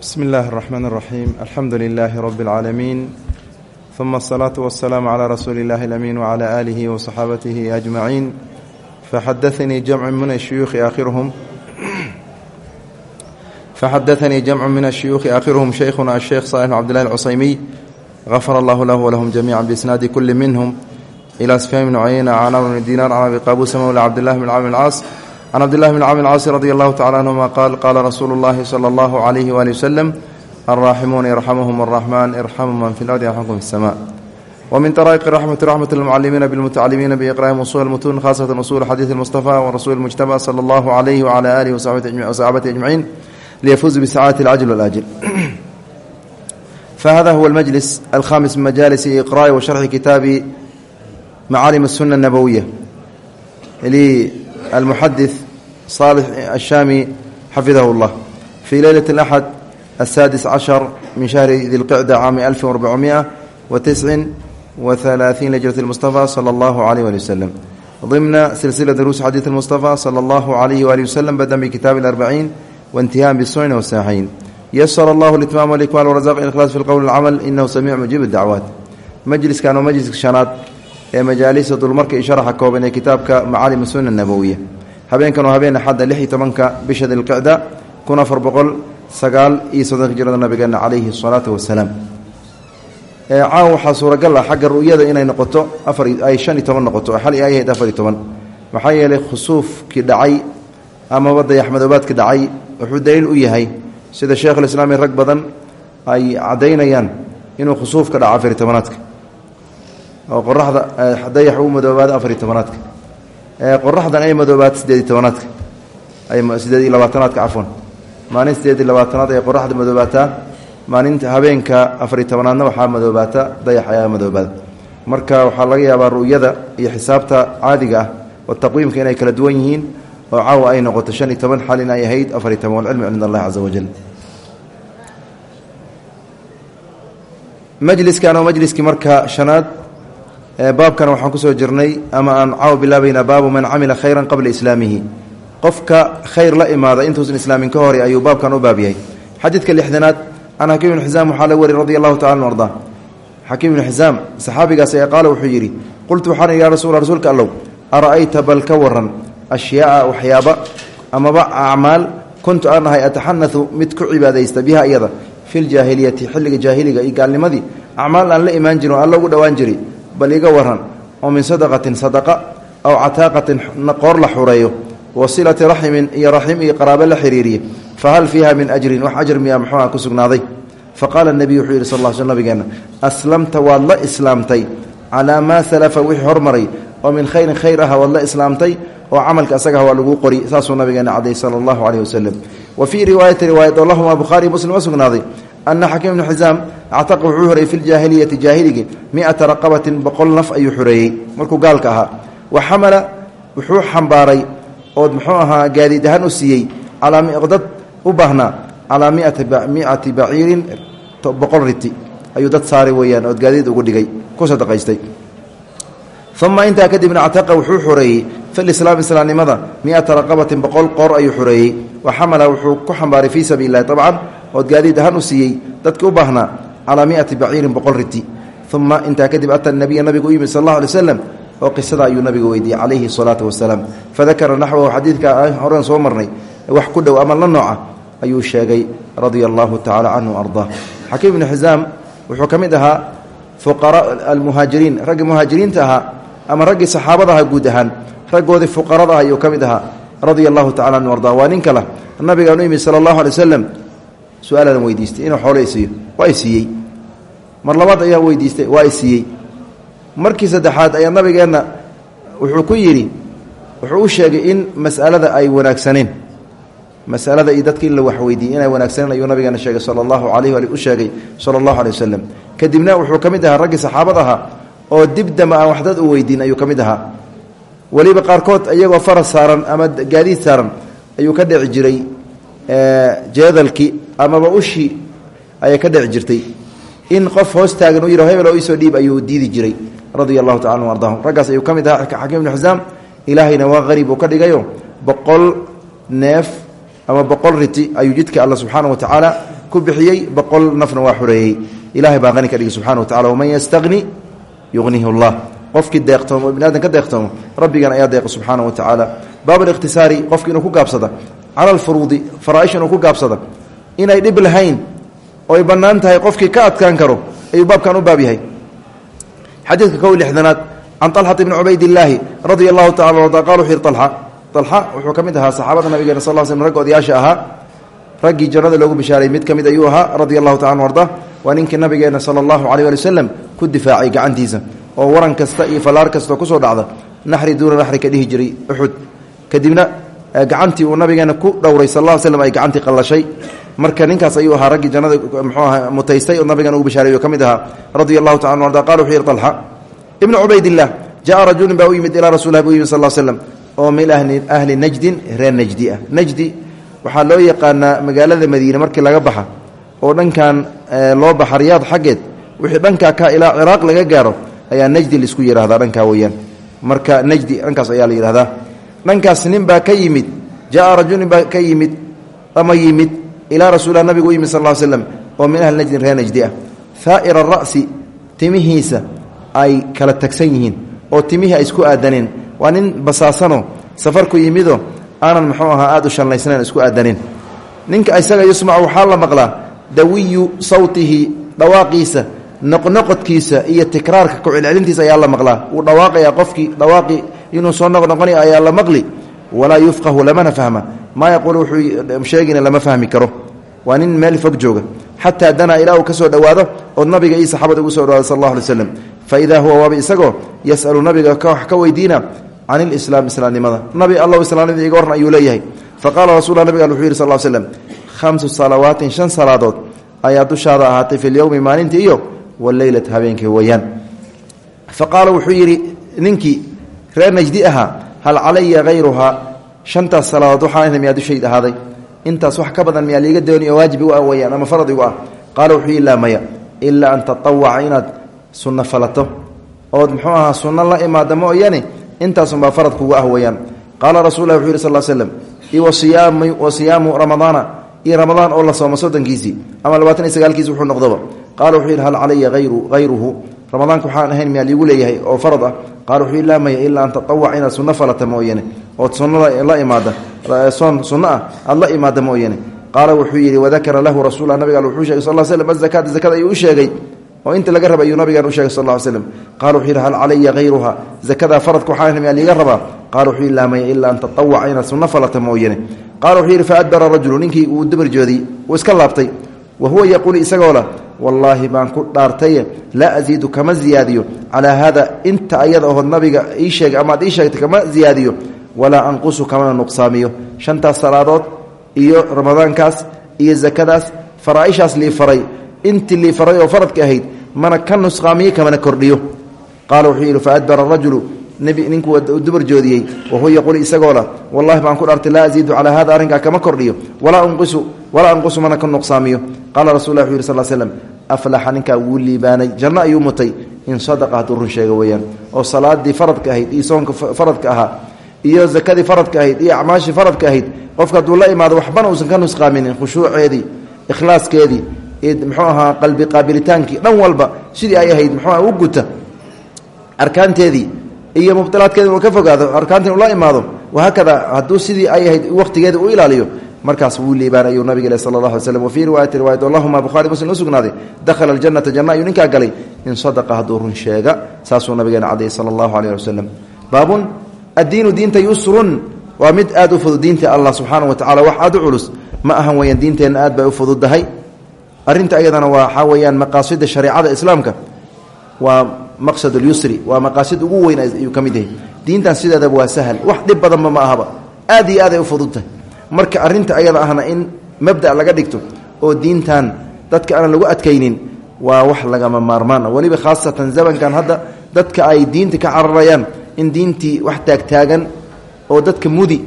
bsmi اllahi الرحmn الرaxيim alxamdu لilaahi rb اlcaalamiin ثuma الصlaaةu والsalaam عlى rasuuli اllahi اlأmiin wعlى alihi وصaxaabatihi أجmaciin faxadaanii jamcu min ashuyuuhi aakhiruhum faxadaanii jamcu min ashuyuuخi aakhiruhum shaykhuna asheekh صaalح cbdillahi اlcusaymiy غafar allahu lahu wlahum jamiica biisnaadi kuli minhm ilى sfyaan bn cuyeyna can amr bn dinar can abi qabuusa mowla cabdillahi bn camr اlcaas can cabdillahi bn camr casi radi allahu tacala anhuma qaal qaala rasuulu llahi sala allahu calayhi waali wasalam alraaximuuna irxamuhum araxmaan irxamu man fi lardi yarxamkum fi sama wa min taraa'iqi raxmati raxmat almucalimiina bilmutacalimiina biiqraa'im usuul mutuun khaasatan usuul xadiidi almustafa wa rasuuli mujtaba sala allahu calayhi wacala aalihi wasaxaabatihi ajmaciin liyafuuzu bisacaati alcajl walaajil fahada huwa almajlis alkhamis min majaalisi iqraa'i wa sharxi kitaabi macaalim asuna nabowiya lilmuxadis صaalix الshami xafidahu اllah fii leylaة اlaxad aلsaadis cashar min shahri dilqicda caami alfi وarbacumiئa watiscin وثلاثين لجرة المصطفى صلى الله عليه وآله وسلم ضمن سلسلة دروس حديث المصطفى صلى الله عليه وآله وسلم بدأ بكتاب الأربعين وانتهاء بالسنن والساحين يسر الله الإتمام والإكمال ورزاق الإخلاص في القول والعمل إنه سميع مجيب الدعوات مجلس كانوا مجلس شنات ee majaalisa dulmarka iyo sharaxa kooban ee kitaabka macaalim sunna nabowiya habeenkan waa habeen axadda lix iyo tobanka bisha dilqicda kun afar boqol sagaal iyo soddonka hijrada nabigeenna calayhi asalaatu wasalaam caawa waxaa suuragal ah xagga ru'yada inay noqoto afaray shan iyo toban noqoto xal ay ahayd afar iyo toban. Maxaa yeelay khusuufkii dhacay amaba dayaxmadoobaadka dhacay wuxuu daliil u yahay sida sheekhulislaami rag badan ay caddaynayaan inuu khusuufka dhaca afar iyo tobanaadka oo qoraxda dayax uu madoobaado afar iyo tobanaadka qoraxdan ay madoobaado sideed iyo tobanaadka sideed iyo labaatanaadka cafwan. Maalin sideed iyo labaatanaad ay qoraxda madoobaataa maalinta habeenka afariy tobanaadna waxaa madoobaata dayax ayaa madoobaada marka waxaa laga yaabaa ru'yada iyo xisaabta caadiga ah oo taqwiimka inay kala duwan yihiin oo caawa ay noqoto shan iyo toban xal ay ahayd afariy toban walcilmu cind allahi caza wajal majliskan oo majliskii marka shanaad baabkan waxaan ku soo jirnay ama aan caawa bilaabaynaa baabu man camila khayran qabla islaamihi. Qofka khayr la imaada intuusan islaamin ka hore ayuu baabkan u baab xadiidka lixdanaad can xakiim ibn xisaam waxaa la wari radi allahu tacala arda xakiim ibnu xisaam saxaabigaas ee qaala wuxuu yidhi qultu waxaan ya rasul rasuulka allow ara'ayta bal ka waran ashyaaa waxyaaba amaba acmaal kuntu aan ahay ataxanau mid ku cibaadaysta biha iyada fi ljaahiliyati xilliga jaahiliga iyo gaalnimadii. Acmaal aan la imaan jirin oo alla dhowaan jiri bal iga waran oo min sadaqatin sadaqa aw cataaqatin qoor la xureeyo wa silati raximin iyo raxim iyo qaraabo la xiriiriye fahal fiiha min ajrin wax ajar miyaa muxuuha ku sugnaaday. Faqaala nebiyu wuxuu yidhi sal l sl nabigeenna aslamta waad la islaamtay calaa maa salafa wixii hormaray oo min khayrin khayr ah waad la islaamtay oo camalka asagaha waa laguu qori saasuu nabigeena caday sala allahu caleyh wasalam wa fii riwaayati riwaayat oo lahuma bukhaari muslim u sugnaaday ana xakiim ibnu xisaam actaqa wuxuu xoreeyey fi ljaahiliyati jaahiligii miata raqabatin boqol naf ayuu xoreeyey markuu gaalka ahaa wa xamala wuxuu xambaaray ood muxuu ahaa gaadiid ahaan u siiyey calaa dad u baahnaa calaa miati baciirin boqol riti ayuu dad saaray weyaan ood gaadiid ugu dhigay ku sadaqaystay uma intaa kadibna actaqa wuxuu xoreeyey filislaam islaamnimada miata raqabatin boqol qoor ayuu xoreeyey wa xamala wuxuu ku xambaaray fii sabiili lahi abcan ood gaadiid ahaan u siiyey dadki u baahnaa calaa miati baciirin boqol riti. Uma intaa kadib ata nabiya nabigu u yimid sal allahu oo qisada ayuu nabiga weydiiyey calayhi salaatu wasalaam. Fadakara naxwahu xadiidka horen soo marnay wax ku dhow ama la nooca ayuu sheegay radia allahu tacala canhu ardaa xakiim ibnu xisaam wuxuu ka mid ahaa fuqaraa almuhaajiriin raggii muhaajiriinta ahaa ama raggii saxaabada guud ahaan. Raggoodii fuqarada ah ayuu ka mid ahaa radia allahu tacala canhu ardaa waa nin kale nabigaan u yimid sala allahu weydiistay inuu xoolo isiiyo waa i siiyey. Mar labaad ayaa weydiistay waa i siiyey. Markii saddexaad ayaa nabigeenna wuxuu ku yidhi wuxuu u sheegay in mas'alada ay wanaagsaneen masalada iyo dadka in la waxweydiiyey inay wanaagsaneen ayuu nabigeena sheegay sala allahu calayh ali u sheegay sala allahu alay wasalam kadibna wuxuu ka mid ahaa raggii saxaabada ahaa oo dib damba aan wax dad u weydiin ayuu ka mid ahaa. Weliba qaarkood iyagoo faras saaran ama gaadiid saaran ayuu ka dhici jiray jeedalkii amaba ushii ayay ka dhici jirtay. In qof hoos taagan u yidhao hebel oo iisoo dhiib ayuu diidi jiray radia allahu tacala anu ardahum raggaas ayuu ka mid ahaa xakiim ibnu xisaam ilaahayna waa qariib uu ka dhigayo boqol neef ama boqol riti ayuu jidka alla subxaana wa tacaala ku bixiyey boqol nafna waa xoreeyey ilahay baa qani ka dhigi subxana wa tacala waman yastaqni yugnihi llah qofkii deeqtoomo bini ka deeqtoomo rabbigan ayaa deeqa subxaana wa tacaala baab alikhtisaari qofki inuu ku gaabsada cala alfuruudi faraaisha inuu ku gaabsada inay dhib lahayn oy bannaan tahay qofkii ka adkaan karo ayuu baabkan u baab yahay. Xadiidka kow lixdanaad can طalxata bni cubaydillaahi radia allahu tacala arda qala wuxu yihi wuxuu ka mid ahaa saxaabada nabigeena sal slm ragga odayaasha ahaa raggii jannada loogu bishaaray mid ka mid ayuu ahaa radia allahu taala anu arda waa ninkii nabigeena sala allahu aleyh ali waslem ku difaacay gacantiisa oo waran kasta iyo fallaar kastao ku soo dhacda naxri duuna naxri ka dhihi jiray kadibna gacantii uu nabigeena ku dhowray sal ll slm ay gacantii qallashay marka ninkaas ayuu ahaa raggii jannada mxuu aha mutaystay oo nabigeena ugu bishaaray oo ka ahaa radia taala anu arda. Wuxuu yihi alxa ibnu cubaydillaah jaءa rajulin baa yimid ilaa rasulilah buu yimid sal l slem oo min ahli najdin reer najdi ah. Najdi waxaa loo yaqaanaa magaalada madiine markii laga baxa oo dhankan loo baxa riyaad xaggeed wixii dhankaa ka ilaa ciraaq laga gaaro ayaa najdi la isku yihahdaa dhankaa weyaan marka najdi dhankaas ayaa la yihahdaa dhankaas nin baa ka yimid jaءa rajulin baa ka yimid ama yimid ilaa rasuulilah nabigu u yimid sal l slem oo min ahli najdin reer najdi ah. Haa'ira ra'si timihiisa ay kala tagsan yihiin oo timihii ay isku aadaneen. Waa nin basaasanoo safarku yimido aanan muxuu ahaa aada u shalnaysnayn isku aadanin. Ninka isaga yusmacu waxaa la maqlaa dawiyu sawtihi dhawaaqiisa noqnoqodkiisa iyo tikraarka kucelcelintiisa ayaa la maqlaa. Wuu dhawaaqayaa qofkii dhawaaqi inuu soo noqnoqonay ayaa la maqli walaa yufqahu lamana fahma. Maa yaquulu wuxuu sheegina lama fahmi karo. Waa nin meel fog jooga. Xataa danaa ilaa uu ka soo dhowaado ood nabiga iyo saxaabada ugu so dhawaado sal allah alay slam fa idaa huwa waaba isagoo yasalu nabiga wax ka weydiina can ilislaam islaamnimada. Nabi allow islaamnimada iga warran ayuu leeyahay. Fa qaala rasulla nabig al wuxuu yihi sal l slem khamsu salawaatin shan salaadood ayaa dushaada ahaatay fi lyowmi maalinta iyo waleylata habeenkii weyaan fa qaala najdi ahaa hal calaya hayruhaa shantaas salaadood waxaan miyaa dushayd ahaaday intaas wax ka badan miyaa liiga dooni oo waajib igu ah weyaan ama farad igu ah qaala wuxuu yidhi laa maya ilaa an tatawaca inaad sunno falato ood muxuu ahaa sunno la imaada mooyane intaasunbaa farad kugu ah weyaan qaala rasulah wuxuu yih sal slem wa siyaamu ramadaana iyo ramadaan oo la sooma soddonkiisii ama labaatan iyo sagaalkiisi wuxuu noqdoba qaala wuxuu yidhi hal calaya ayru hayruhu ramadaanka waxaan ahayn miyaa liigu leeyahay oo farad ah. Qaala wuxuu yidhi laa maya ilaa an tatawac inaad sunno falata mooyane ood sunnada la imaada soon sunno ah aad la imaada mooyane qaala wuxuu yidhi wadakara lahu rasuula nabiga wuxuu shegay sal slm azakaata zakada ayuu u sheegay. Oo inta laga raba ayuu nabigan u shegay sal ll slm qala wuxuu yidhi hal calaya hayruha zakadaa faradka waxaan miyaa liiga rabaa. Qala wuxuu yidhi laa maya ilaa an tatawaca inaad sunno falata mooyane qaala wuxuu yidhi faadbara rajulu ninkii uu iska laabtay wa huwa yaquulu isagoo lah wallaahi baan ku dhaartaye laa asiidu kama ziyaadiyo calaa haada inta ayada ohood nabiga ii sheegay amaad ii sheegtay kama ziyaadiyo walaa anqusu kamana nuqsaamiyo shantaas salaadood iyo ramadaankaas iyo zakadaas faraaishaas lii faray intii lii faray oo faradka ahayd mana ka nusqaamiyo kamana kordhiyo qaala wuxuu yidhi faadbara rajulu ninkuu dubarjoodiyey wahuwa yaquul isagoo lah wallahi baan ku dhaartay laa asiidu calaa hada arrinkaa kama kordhiyo walaa unqisu walaa anqusu mana ka nuqsaamiyo. Qaala rasul lah wuxu yiri sal slm aflaxa ninkaa wuu liibaanay janno ayuu mutay in sadaqa hadduu run sheega weeyaan oo salaadii faradka ahayd iyo soonka faradka ahaa iyo zakadii faradka ahayd iyo acmaashii faradka ahayd qofka hadduu la imaado waxbana uusan ka nusqaaminin khushuuceedii ikhlaaskeedii muxuu ahaa qalbi qaabilitaankii dhan walba sidii ay ahayd muxuu aha u guta. Arkaanteedii iyo mubdilaadkeedi uu ka fogaado arkaantii ula imaado wahaakada hadduu sidii ay ahayd waqtigeeda u ilaaliyo markaas wuu liibaan ayuu nabig sal allah alay slm wafii riwaayat allahuma buhari muslim u dakhala aljanata janna ayuu galay in sadaqa hadduu run sheega saasuu nabigeena cadayy sala allahu aleyh wasalam baabun addiinu yusrun waa mid aad u fudud allah subxaana wa tacala wax aad u ma ahan weyaan diinteenna aad bay u fududdahay arrinta ayadana waxaa weeyaan maqaasida shareecada islaamka waa maqsad اlyusri waa maqaasid ugu weyn ayuu ka mid yahay. Diintan sideedaba waa sahal. Wax dhib badanba ma ahaba. Aad iyo aad ay u fududtahay marka arinta ayada ahna in mabda laga dhigto oo diintan dadka aanan lagu adkaynin waa wax lagama maarmaan. Ah weliba khaasatan zamankan hadda dadka ay diinta ka cararayaan in diintii wax taagtaagan oo dadka mudi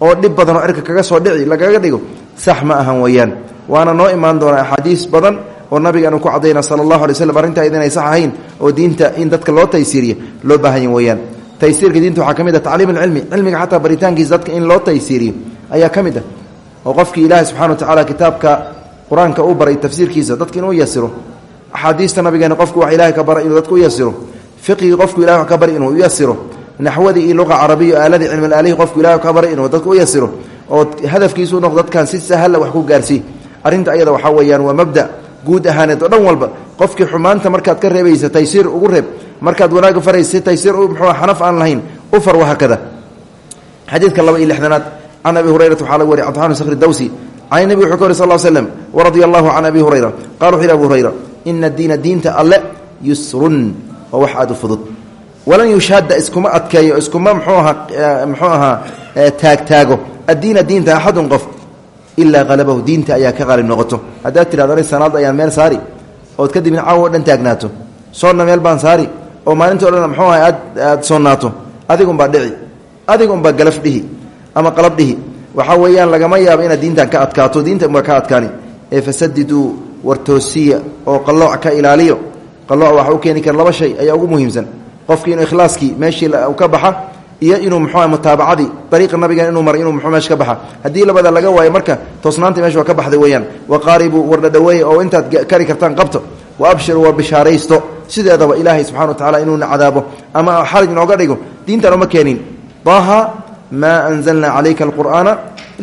oo dhib badan oo cirka kaga soo dhici lagaga dhigo sax ma ahan weeyaan waana noo imaan doonaa axaadiis badan oo nabigaanu ku cadayna sala allahu alay slam arrintaa idinay sax ahayn oo diinta in dadka loo taysiiriya loo baahanya weeyaan. Taysiirka diinta waxaa ka mid ah tacliim alcilmi cilmiga dadka in loo taysiiriyo ayaa ka mid ah. Oo qofkii ilaahay subxana wa tacaala kitaabka qur'aanka baray tafsiirkiisa dadka inuu yasiro axaadiista nabigeena qofku wax ilahay ka baray inuu dadka yasiro fiqigii qofku ilahay ka bari inuu u yasiro naxwadii iyo luqa carabiya aaladii cilmilaalihi qofku ilahay ka baray inuu dadka yasiro oo hadafkiisu noqdo dadkan si sahalla wax ku gaarsii arrinta ayada waxaa weeyaan waa mabda guud ahaaneed oo dhan walba qofkii xumaanta markaad ka reebaysa taysiir ugu reeb markaad wanaagga faraysa taysiir muxuu xanaf aan lahayn u far wahaakada xadiidka laba iyo lixdanaad can abi hurayrata waxaa laga wariy cabdiraxman sakhri dawsi can nebiga wuxuu ka wari sal l slem waradia can abi hurayra qala wuxu yhi abu hurayra ina diina diinta alle yusrun waa wax aada u fudud. Walan yushaada iskuma adkeeyo iskuma mxuu ahaa mxuu ahaa taagtaago. Addiina diinta axadun qof ilaa halabahu diinta ayaa ka qaalib noqoto. Haddaad tirahdo ani sanaad ayaan meel saari ood kadibna caawa o dhan taagnaato. Soonna meel baan saari oo maalintii o dhan mxuu aha aad aad soonnaato. Adigunbaa dhici adigunbaa galaf dhihi ama qalab dhihi. Waxaa weeyaan lagama yaabo inaad diintan ka adkaato diinta unbaa ka adkaani. Ee fasadiduu wartoosiya oo qallooc ka ilaaliyo. Qallooc waxa u keeni kara laba shay ayaa ugu muhiimsan. Qofkii inuu ikhlaaskii meeshii ka baxa iyo inuu mxuu mutaabacadii ariiqa nabiga inuu mara inuu meesha ka baxa. Haddii labada laga waayo marka toosnaanta meesha waa ka baxday weeyaan. Waqaaribuu wardhadhaweeye oo intaad kari kartaan qabto. Wa abshiru wa bishaaraysto. Sideedaba ilaahay subxana wa tacala inuuna cadaabo. Ama xaraj inooga dhigo diintan uma keenin. Daha maa anzalna calayka alqur'aana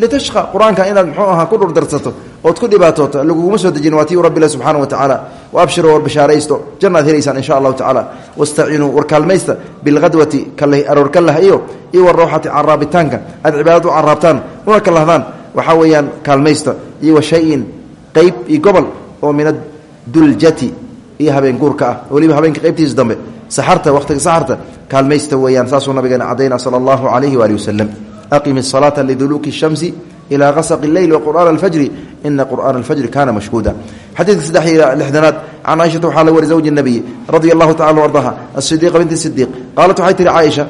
litashqa. Qur'aanka inaad mxuu ahaa ku dhurdarsato ood ku dhibaatooto laguguma soo dejin. Waa tiu rabbi le subxaana wa tacaala. Wa abshiruu war bashaaraysto jannaad helaysaan insha allahu tacala wastaciinuu war kaalmaysta. Bilhadwati aroor kallah iyo iyo warooxati caraabitaanka aad cibaadad u caraabtaan una kalahdaan waxaa weeyaan kaalmaysta. Iyo shayin qeyb iyo gobol oo min aduljati iyo habeen guurka ah. Weliba habeenka dambe saxarta wakhtiga saxarta kaalmaysta weeyaan. Saasuu nabigeena cadayna sala allahu calayhi waali wasalem aqim salaata liduluuki shamsi إlى غasq الleyl وqur'aan الfjri ina qur'aan الfjri kana mashhuuda xadiidka saddex iyo lixdanaad can caaishata waxaa la wari zawji الnabiy radia allahu tacala ardaha الصidiiqa binti الصidiiq qaalat waxay tihi caaisha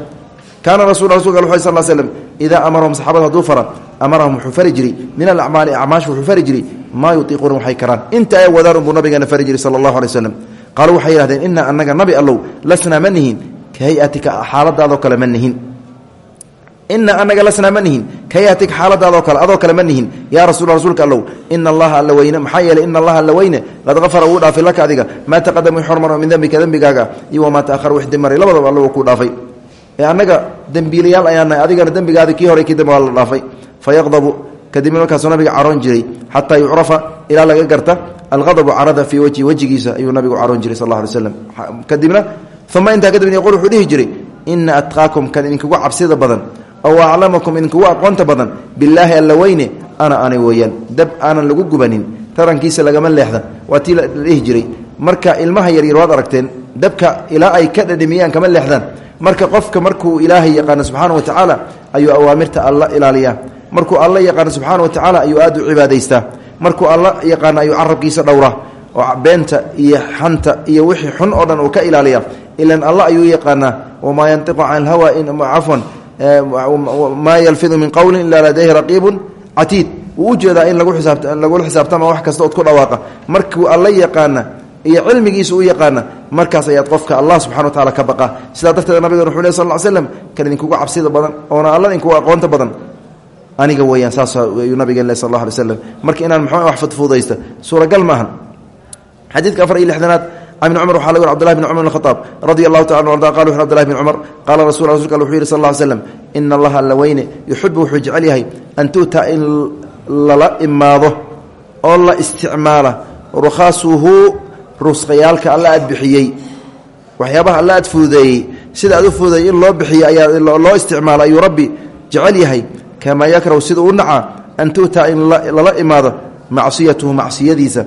kaana rasul rasulka al sal slm idaa amarahum saxaabada hadduu fara amarahum wuxuu fari jiri min alacmaali acmaash wuxuu fari jiri maa yutiiquuna waxay karaan inta ay wadaan unbuu nabigeena fari jiri sala allahu alay waslam qaaluu waxay yihahdeen ina anaga nabi allow lasnaa ma nihin ka hay-atika xaaladaadoo kale ma nihin ina anaga lasnaa ma nihin. Kayatig xaaladaadoo kale adoo kale ma nihin. Yaa rasul rasuulka allow ina allaha alla weyne maxaa yeeley ina allaha alla weyne qad afara wuu dhaafay laka adiga. Maa taqadama wix hormaro min dembika dembigaaga iyo wamaa taahara wix dimaray labadaba alla wuu kuu dhaafay. Ee annaga dembiilayaal ayaan nahay adigana dembigaadi kii hore kii dambe waa la dhaafay. Fayaqdabu kadibna markaasuu nabiga caroon jiray xataa yucrafa ilaa laga garta alqadabu carada fii wejhi wejigiisa ayuu nabigu caroon jiray sal alla alay slam kadibna uma intaa kadibna badan ow aclamakum idinkugu aqoonta badan bilaahi alla weyne ana ani weeyaan dab aanan lagu gubanin tarankiisa lagama leexda waa tii la dhihi jiray marka ilmaha yaryar waad aragteen dabka ilaa ay ka dhadhamiyaan kama leexdaan marka qofka markuu ilaahay yaqaano subxaana wa tacaala ayuu awaamirta alla ilaaliyaa markuu alla yaqaano subxaana wa tacaala ayuu aad u cibaadaystaa markuu alla yaqaano ayuu carabkiisa dhowraa oo beenta iyo xanta iyo wixii xun oo dhan uu ka ilaaliya ilan alla ayuu yaqaanaa wamaa yantiqu can alhawa cafwan maa yalfidu min qowlin ilaa ladayhi raqiibun catiid wuu u jeedaa in lagula xisaabtama wax kasta ood ku dhawaaqa. Markuu alla yaqaana iyo cilmigiisa u yaqaana markaas ayaad qofka allah subxana wa taala ka baqa. Sidaa darteed nabigan wuxu leh sal slam kan idinkugu cabsida badan oona alla idinkugu aqoonta badan aniga weeyaan saas ayuu nabigeen leh sal allah alay slam marka inaan mxuu wax fudfudaysta suuragal maahan. Xadiidka afar iyo lixdanaad ibn cumar waxa laga wari cbdullahi bn cumar bn khaaab radia allahu taala anu arda qala wuxu abdullahi bn cumar qaala rasul rasulka wuxuu yihi sal slam ina allaha alla weyne yuxibu wuxuu jecel yahay an tu'ta in lala imaado oo la isticmaala rukhaasuhu rusqayaalka alla aad bixiyey waxyaabaha alla aad fududeeyey sida aad u fududeeyey in loo bixiyo ayaa loo isticmaalo ayuu rabbi jecel yahay kamaa yakrahu sida u nacaa an tu'ta in lala imaado macsiyatuhu macsiyadiisa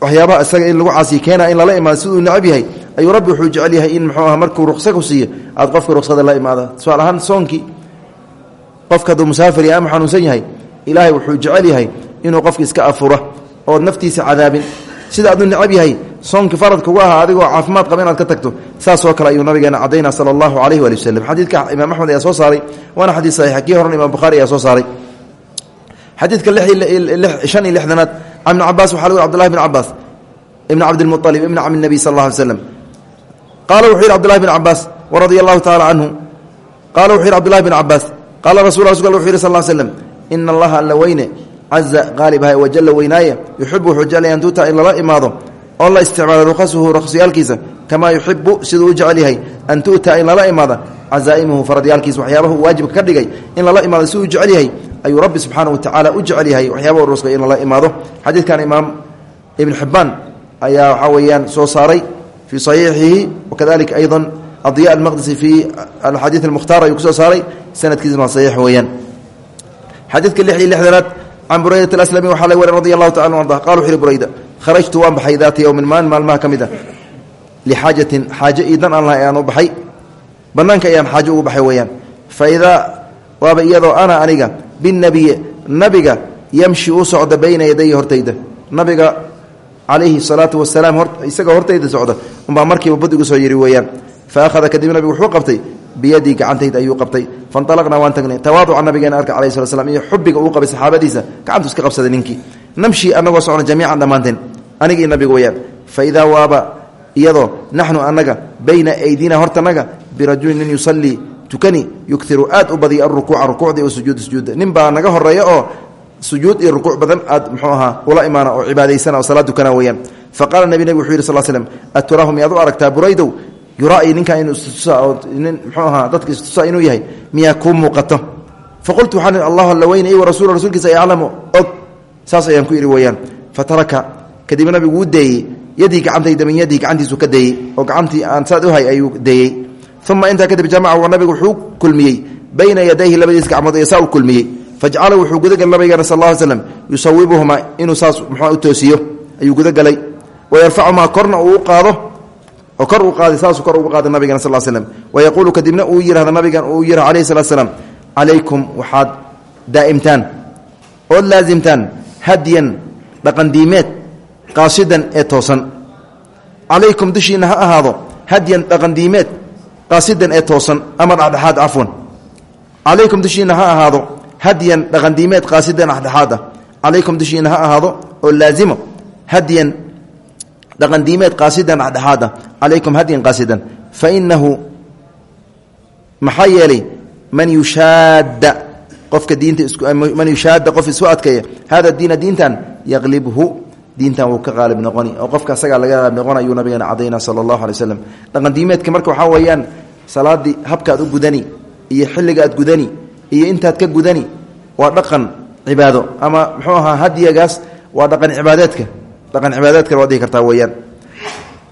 waxyaabaha isaga in lagu caasiy keena in lala imaado siduu necab yahay ayuu rabbi wuxuu jecel yahay in muxuu aha markuu ruqsa ku siiyo aad qofka ruqsada la imaada. Tusaal ahaan soonkii qofka hadduu musaafir yahay ama xanuunsan yahay ilaahay wuxuu jecel yahay inuu qofka iska afura ood naftiisa cadaabin. Sida aduu necab yahay soonki farad kugu ahaa adigoo caafimaad qaba inaad ka tagto saasoo kale ayuu nabigeena cadayna sala allahu calayhi waali waslem xadiidka imaam axmed ayaa soo saaray waana xadiid saxiixa kii horan imam bukhaari ayaa soo saaray. Xadiidka shan iyo lixdanaad ibni cabaas waxa lg abdullahi bn cabaas ibn cabdilmualib ibn cami nebiy sal alay slam qaala wuxuu yidhi abdullahi bn cabaas waradia allahu tacala canhu qaala wuxuu yidhi abdullahi bn cabaas qaala rasul rasulka wuxu yidhi sal l slem ina allaha alla weyne caza qaalib aha wajalla weynaaye yuxibu wuxuu jeclaya an tuuta in lala imaado oo la isticmaalo rukhasuhu ruqsiyaalkiisa kamaa yuxibu siduu u jecel yahay an tu'ta in lala imaada casaa'imuhu faradyaalkiisa waxyaabaha uu waajibka ka dhigay in lala imaado siduu jecel yahay ayuu rabbi subxaana wa tacaala u jecel yahay waxyaabah rusqay in lala imaado. Xadiidkan imaam ibn xibbaan ayaa waxaa weeyaan soo saaray fii saxiixihi wakadalika ayضa adiya almaqdisi fii alxadiid almukhtaar ayuu ku soo saaray. Sanadkiisna saxiix weeyaan. Xadiidka lix iyo lixdanaad can buraydat aslami waxaa laga wari radi allahu taala anu arda qala wuxu uhi burayda kharajtu waan baxay daata yowmin maalin maalmaha ka mid a lixaajatin xaaje ii dan aan lahay ayaan u xaajo baxay weeyaan. Fa idaa waaba iyadoo ana aniga binabiye nabiga yamshi u socda bayna yaday hortayda. Nabiga calayhi salaatu wasalaam isagoo hortayda socda. Umbaa markiiba bad igu soo yiri weeyaan. Fa ahada kadib nabigu wuxuu qabtay biyadii gacantayda ayuu qabtay. Fanalaqnaa waan tagnay. Tawaaduca nabigeena arka alayh slat slam iyo xubiga uu qabay saxaabadiisa gacantu iska qabsaday ninkii. Namshi anagoo socna jamiican dhammaanteen. Anigii nabiga weyaan fa idaa waaba iyadoo naxnu annaga bayna aydina hortanaga birajulin nin yusallii tukani yukiru aad u badiya arukuuca rukuucda o sujuud sujuudda naga horreeya oo sujuud iyo rukuuc badan aad mxuu ahaa ula imaana oo cibaadaysana oo salaad dukana weyaan fa qaala nebi nabig wuxuu yidhi sal slm aturaahu miyaad u aragtaa buraydow? Yurai ninkan inuu istusa oo nin mxuu ahaa dadka istusa inuu yahay miyaa kuu muuqato? Faqultu waxaan ihi allahu alla wa rasul rasuulkiisa yaclamu og. Saas ayaan ku idhi weeyaan. Fataraka kadib nabigu wuu deeyey yadii gacantayda min yadii gacantiisu ka deeyey oo gacantii aan saad u hay ayuu deeyey uma intaa kadib jamaca nabigu wuxuu kulmiyey bayna yadayhi labadiis gacmood ee saa u kulmiyey fajcala wuxuu gudagalay nabigeena sal lla slam yusawibuhumaa inuu saas muxua u toosiyo ayuu gudagalay wayarfacumaa korna uu qaado oo kor uu qaaday saasuu kor ugu qaaday nabigeena sal slm wayaquulu kadibna uu yihahda nabigan uu yidha alayhi salat slaam calaykum waxaad daa'imtaan ood laasimtaan hadyan dhaqandiimeed qaasidan ee toosan calaykum dushiina ha ahaado hadyan dhaqandiimeed qaasidan ee toosan ama dhexdhexaad cafwan. Calaykum dushiina ha ahaado hadyan dhaqandiimeed qaasidan dhexdhexaad ah. Calaykum ha ahaado oo laazimo hadyan dhaqandiimeed qaasidan dhexdhexaad ah. Calaykum hadyan qaasidan fa inahu maxaa yeelay man yushaadda qofka diinta man yushaadda qof isu adkeeya hada diina diintan yaqlibhu diintan wuu ka qaalib noqoni. Oo qofka asagaa laga qaalib noqon ayuu nabigeena cadayna sala allahu alay waslem dhaqandiimeedka marka waxaa weeyaan salaadii habkaad u gudani iyo xilliga aad gudani iyo intaad ka gudani waa dhaqan cibaado. Ama muxuu ahaa hadyagaas waa dhaqan cibaadeedka. Dhaqan cibaadeedkana waad dhihi kartaa weeyaan.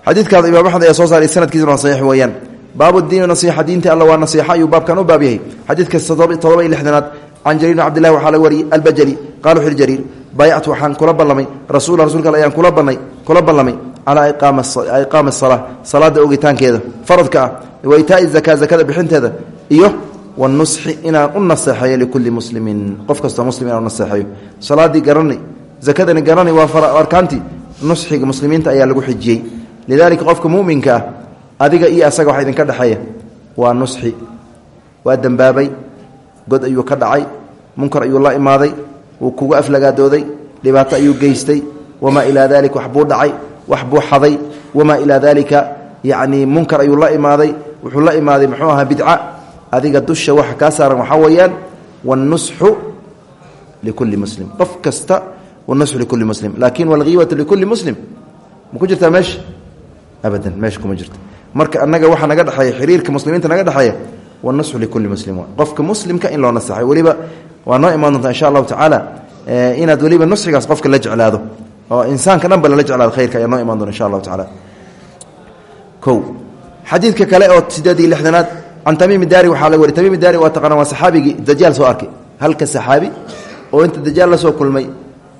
Xadiidkaas imaam axmed ayaa soo saaray sanadkiisuna waa saxiix weeyaan. Baabu diini nasiixa diinta alla waa nasiixa ayuu baabkan u baab yahay. Xadiidka todoba iyo lixdanaad can jariir bn cabdillahi waxaa laga wariyey albajali qala wuxu uhi jariir baayactu waxaan kula ballamay rasuula rasulka ayaan kula banay kula ballamay calaa iqaami asala salaada ogitaankeeda faradka ah wa itaai zakaa zakada bixinteeda iyo wanusxi inaan u naseexeeyo likulli muslimin qof kastoo muslim inaan u naseexeeyo salaadii garani zakadani garani waa arkaantii nusxiga muslimiinta ayaa lagu xijiyey lidaalika qofka muminka ah adiga iyo asaga waxa idinka dhexeeya waa nusxi waa dembaabay god ayuu ka dhacay munkar ayuu la imaaday wuu kugu aflagaadooday dhibaato ayuu geystay wamaa ilaa dalika wax buu dhacay wax buu xaday wamaa ilaa dalika yacnii munkar ayuu la imaaday wuxuu la imaaday muxuu ahaa bidca adiga dusha waxa kaa saaran waxaa weeyaan wannusxu likulli muslim. Qof kasta wanusxu likulli muslim laakin walghiibatu likulli muslim ma ku jirtaa meesha abadan marka annaga waxaa naga dhexeeya xiriirka muslimiinta naga dhexeeya wanusxu likulli muslim qofka muslimka in loo nasaxay weliba waa noo imaan doontaa insha allahu tacaala inaad weliba nusxigaas qofka la jeclaado. Oo insaanka dhan ba lala jeclaado khayrka ayaa noo imaan doona insha allahu tacaala. O xadiidka kale oo sideed iyo lixdanaad can tamiimi daari waxaa laga wari tamiimi daari waa taqaana waa saxaabigii dajaal soo arkay. Halka saxaabi oo inta dajaal la soo kulmay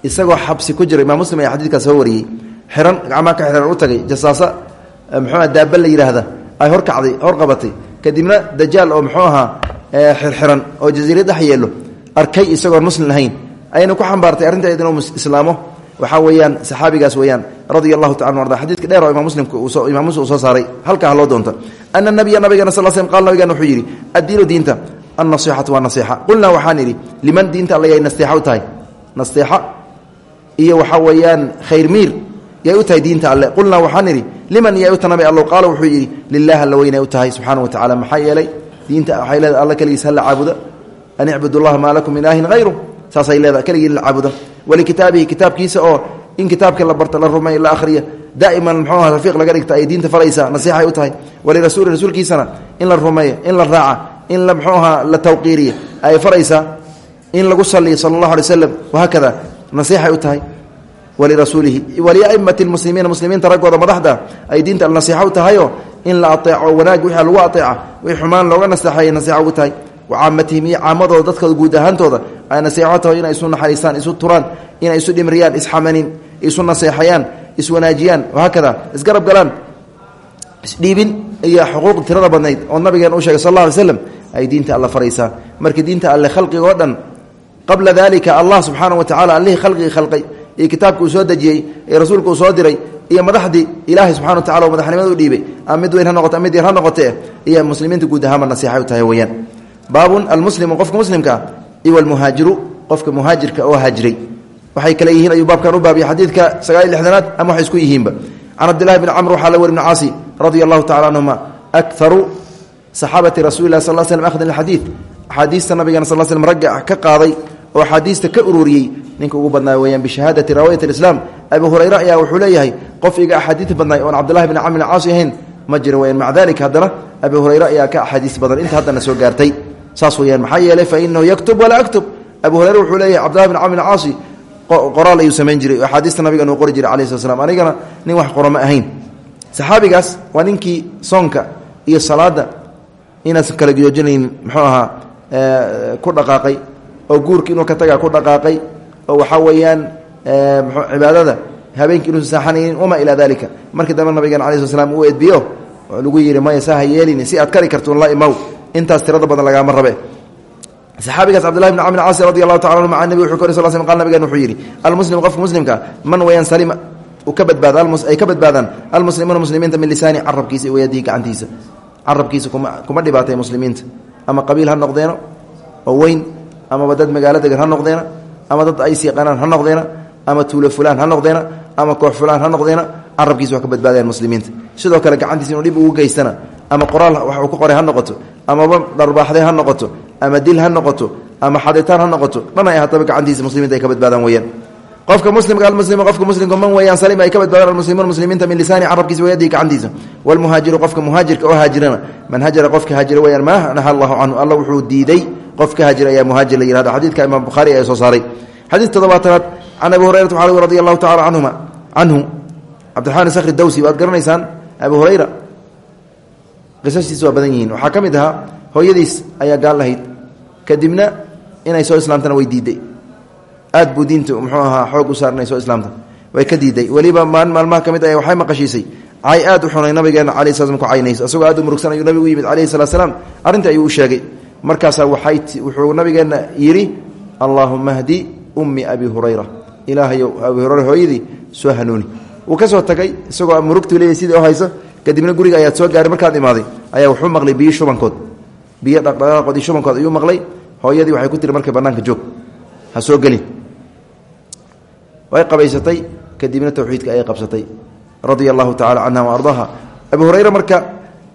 isagoo xabsi ku jira imaam muslim ayaa xadiidkaas soo wariyey xiran gacmaa ka kadibna dajaal oo muxuu ahaa xirxiran oo jasiirad dhex arkay isagoon muslim ahayn ayna ku xambaartay arrinteed inuu islaamo. Waxaa weeyaan saxaabigaas weeyaan radia taala arda. Xadidka dheer oo imaam muslimka imam muslim uu soo saaray halkaa haloo doonta ana nabiya nabigana sal slm qal nabigan wuxuu yidhi addiinu diinta annasixatu waa nasiixa. Qulnaa diinta alla yay nasteexa u tahay? Nasteexa iyo waxaa weeyaan liman yay u tanabi allow wuxuu yidhi lilah alla weynay u tahay subxaana wa tacala maxaa yeelay diinta waxay leedahay alla keligiis hala caabuda an icbud llaha maa lakum ilaahin hayru saasay leedahay keligii la caabudo. Walikitaabihi kitaabkiisa oo in kitaabka la barto la rumay la akhriya daa'iman muxuu aha laga dhigta diinta faraysaa nasiixay u tahay. Walirasuuli rasuulkiisana in la rumeeyo in la raaca in la muxuu la tawqiiriya ay faraysaa in lagu saliyo sala allahu alay waslam wahaakada nasiixay u tahay walirasuulihi waliaimati lmuslimiina muslimiinta raggooda madaxda ay diinta nasiixa u tahayoo in la aeeco wanaag wixii lagu aeeca wixii xumaan looga naseexeeyay nasiixa ugu tahay wa caamatihim iyo caamadooda dadkooda guud ahaantooda ay nasiixo tahay inay isu naxariistaan isu turaan inay isu dhimriyaan isxamanin isu naseexayaan iswanaajiyaan wahaakada isgarab galaan isdhiibin iyo xuquuq tirada badnayd oo nabigeen uu shegay sal alla alay slam ay diinta alla faraysaa markii diinta alle khalqiga oo dhan qabla dalika allah subxaana iyo kitaabka uu soo dejiyey ee rasuulka uu soo diray iyo madaxdii ilaahay subxana wa tacala madaxnimada u dhiibay. Ama weyn ha noqoto mid yar ha noqotee iyo muslimiinta guud ahaanba nasiixay u tahay weeyaan. Baabun almuslimu qofka muslimka iyo almuhaajiru qofka muhaajirka oo haajiray waxay kale yihiin ayuu baabkan u baabiyay xadiidka sagaal iyo ama waxay isku yihiinba. Can cabdillahi bni camr waxaa la wari bni caasi radia allahu tacala canhuma akaru saxaabati rasuli lah sal slm akhdan lxadiid axaadiista nabigana sal slm ragga ka qaaday oo axaadiista ka ururiyey ninka ugu badnaa weeyaan bishahaadati rawaayat alislaam abu hurayre ayaa wuxuu leeyahay qof iga axaadiis badnay oon cabdillahi bni camr caasi ahayn ma jiro weyaan maca dalika haddana abu hurayre ayaa ka axaadiis badan. Inta haddana soo gaartay saas weyaan maxaa yeelay fa inahu yaktub walaa aktub abu hurayre wuxuu leeyahay cabdillahi bni camr caasi qoraal ayuu samayn jiray axaadiista nabigan uu qori jiray alayh slat slam anigana nin wax qoro ma ahayn. Saxaabigaas waa ninkii soonka iyo salaada inaasan kala joojinayn muxuu ahaa ku dhaqaaqay oo guurka inuu ka tagaa ku dhaqaaqay oo waxaa weeyaan cibaadada habeenkii inuusan saaxanaynin wamaa ilaa dalika markii dambe nabigan alai sl uu edbiyo oo lagu yidhi maya saa ha yeelin si aad kari kartuun la imaw intaas tirada badan lagaama rabe. Saxaabigaas cabdillahi bn camr caasi radi allahu taala anhu maa nebi wuxuu ka sal sl qal nabigan wuxuu yidhi almuslim qofka muslimka man wayan salima ka badbaada ay ka badbaadaan almuslimuuna muslimiinta min lisaani carabkiisa iyo wayadihi gacantiisa. Carabkiisa kuma dhibaatay muslimiinta. Ama qabiil ha oo weyn amaba dad magaalo degan ha noqdeena ama dad ays yaqaanaan ha noqdeena ama tuulo fulaan ha noqdeena ama koox fulaan ha noqdeena carabkiisa wax ka badbaadayan muslimiinta. Sidoo kale gacantiisa inuu ugu geystana ama qoraal wax uu ku qoray ha noqoto amaba dharbaaxday ama dil ha ama xaditaan ha noqoto ay ahaataba gacantiisa muslimiinta ay ka badbaadaan weyaan qofka muslimka almuslim qofka muslimka man weeyaan salima ay ka badbaadaan almuslimuun muslimiinta min lisaani carabkiisa wayadihi gacantiisa. Walmuhaajiru qofka muhaajirka oo haajirana man hajara qofka haajira weyaan maa naha allahu canhu alla wuxuu diiday qofka haajira ayaa muhaajir la yihahda xadiidka imaam bukhaari ayaa soo saaray. Xadiid toddobaatanaad can abi hurayrata waxaa radi allahu tacala canhuma canhu. Sakri dawsi waad garanaysaan abu hurayra qisasiisa waa badan yihiin. Waxaa ka hooyadiis ayaa gaal lahayd. Kadibna inay soo islaamtana way diiday. Aad buu diinta muxuu ahaa xoog u saar soo islaamta. Way ka diiday. Weliba maalin maalmaha ka mid a waxay maqashiisay. Cay aad u xunay nabigeena sla slam ku caynayso. Isagoo aad u murugsan ayuu nabigu yimid salatu salaam. Arrinta ayuu u sheegay markaasaa wuxuu nabigeenna yidhi allaahuma hdi ummi abi hurayra. Ilaahayow abi hurayra hooyadii soo hanuuni. Wuu ka soo tagay isagoo murugtu leeyahy sidii hayso kadibna guriga ayaad soo gaaray markaad imaaday ayaa wuxuu maqlay biyo shubankood. Biyo dhaqdhaqaaqood iyo shubankood ayuu maqlay. Hooyadii waxay ku tiri markay bannaanka joog ha soo gelin. Way qabaysatay kadibna tawxiidka ayay qabsatay. Radia allahu tacala wa ardaaha abu hurayre marka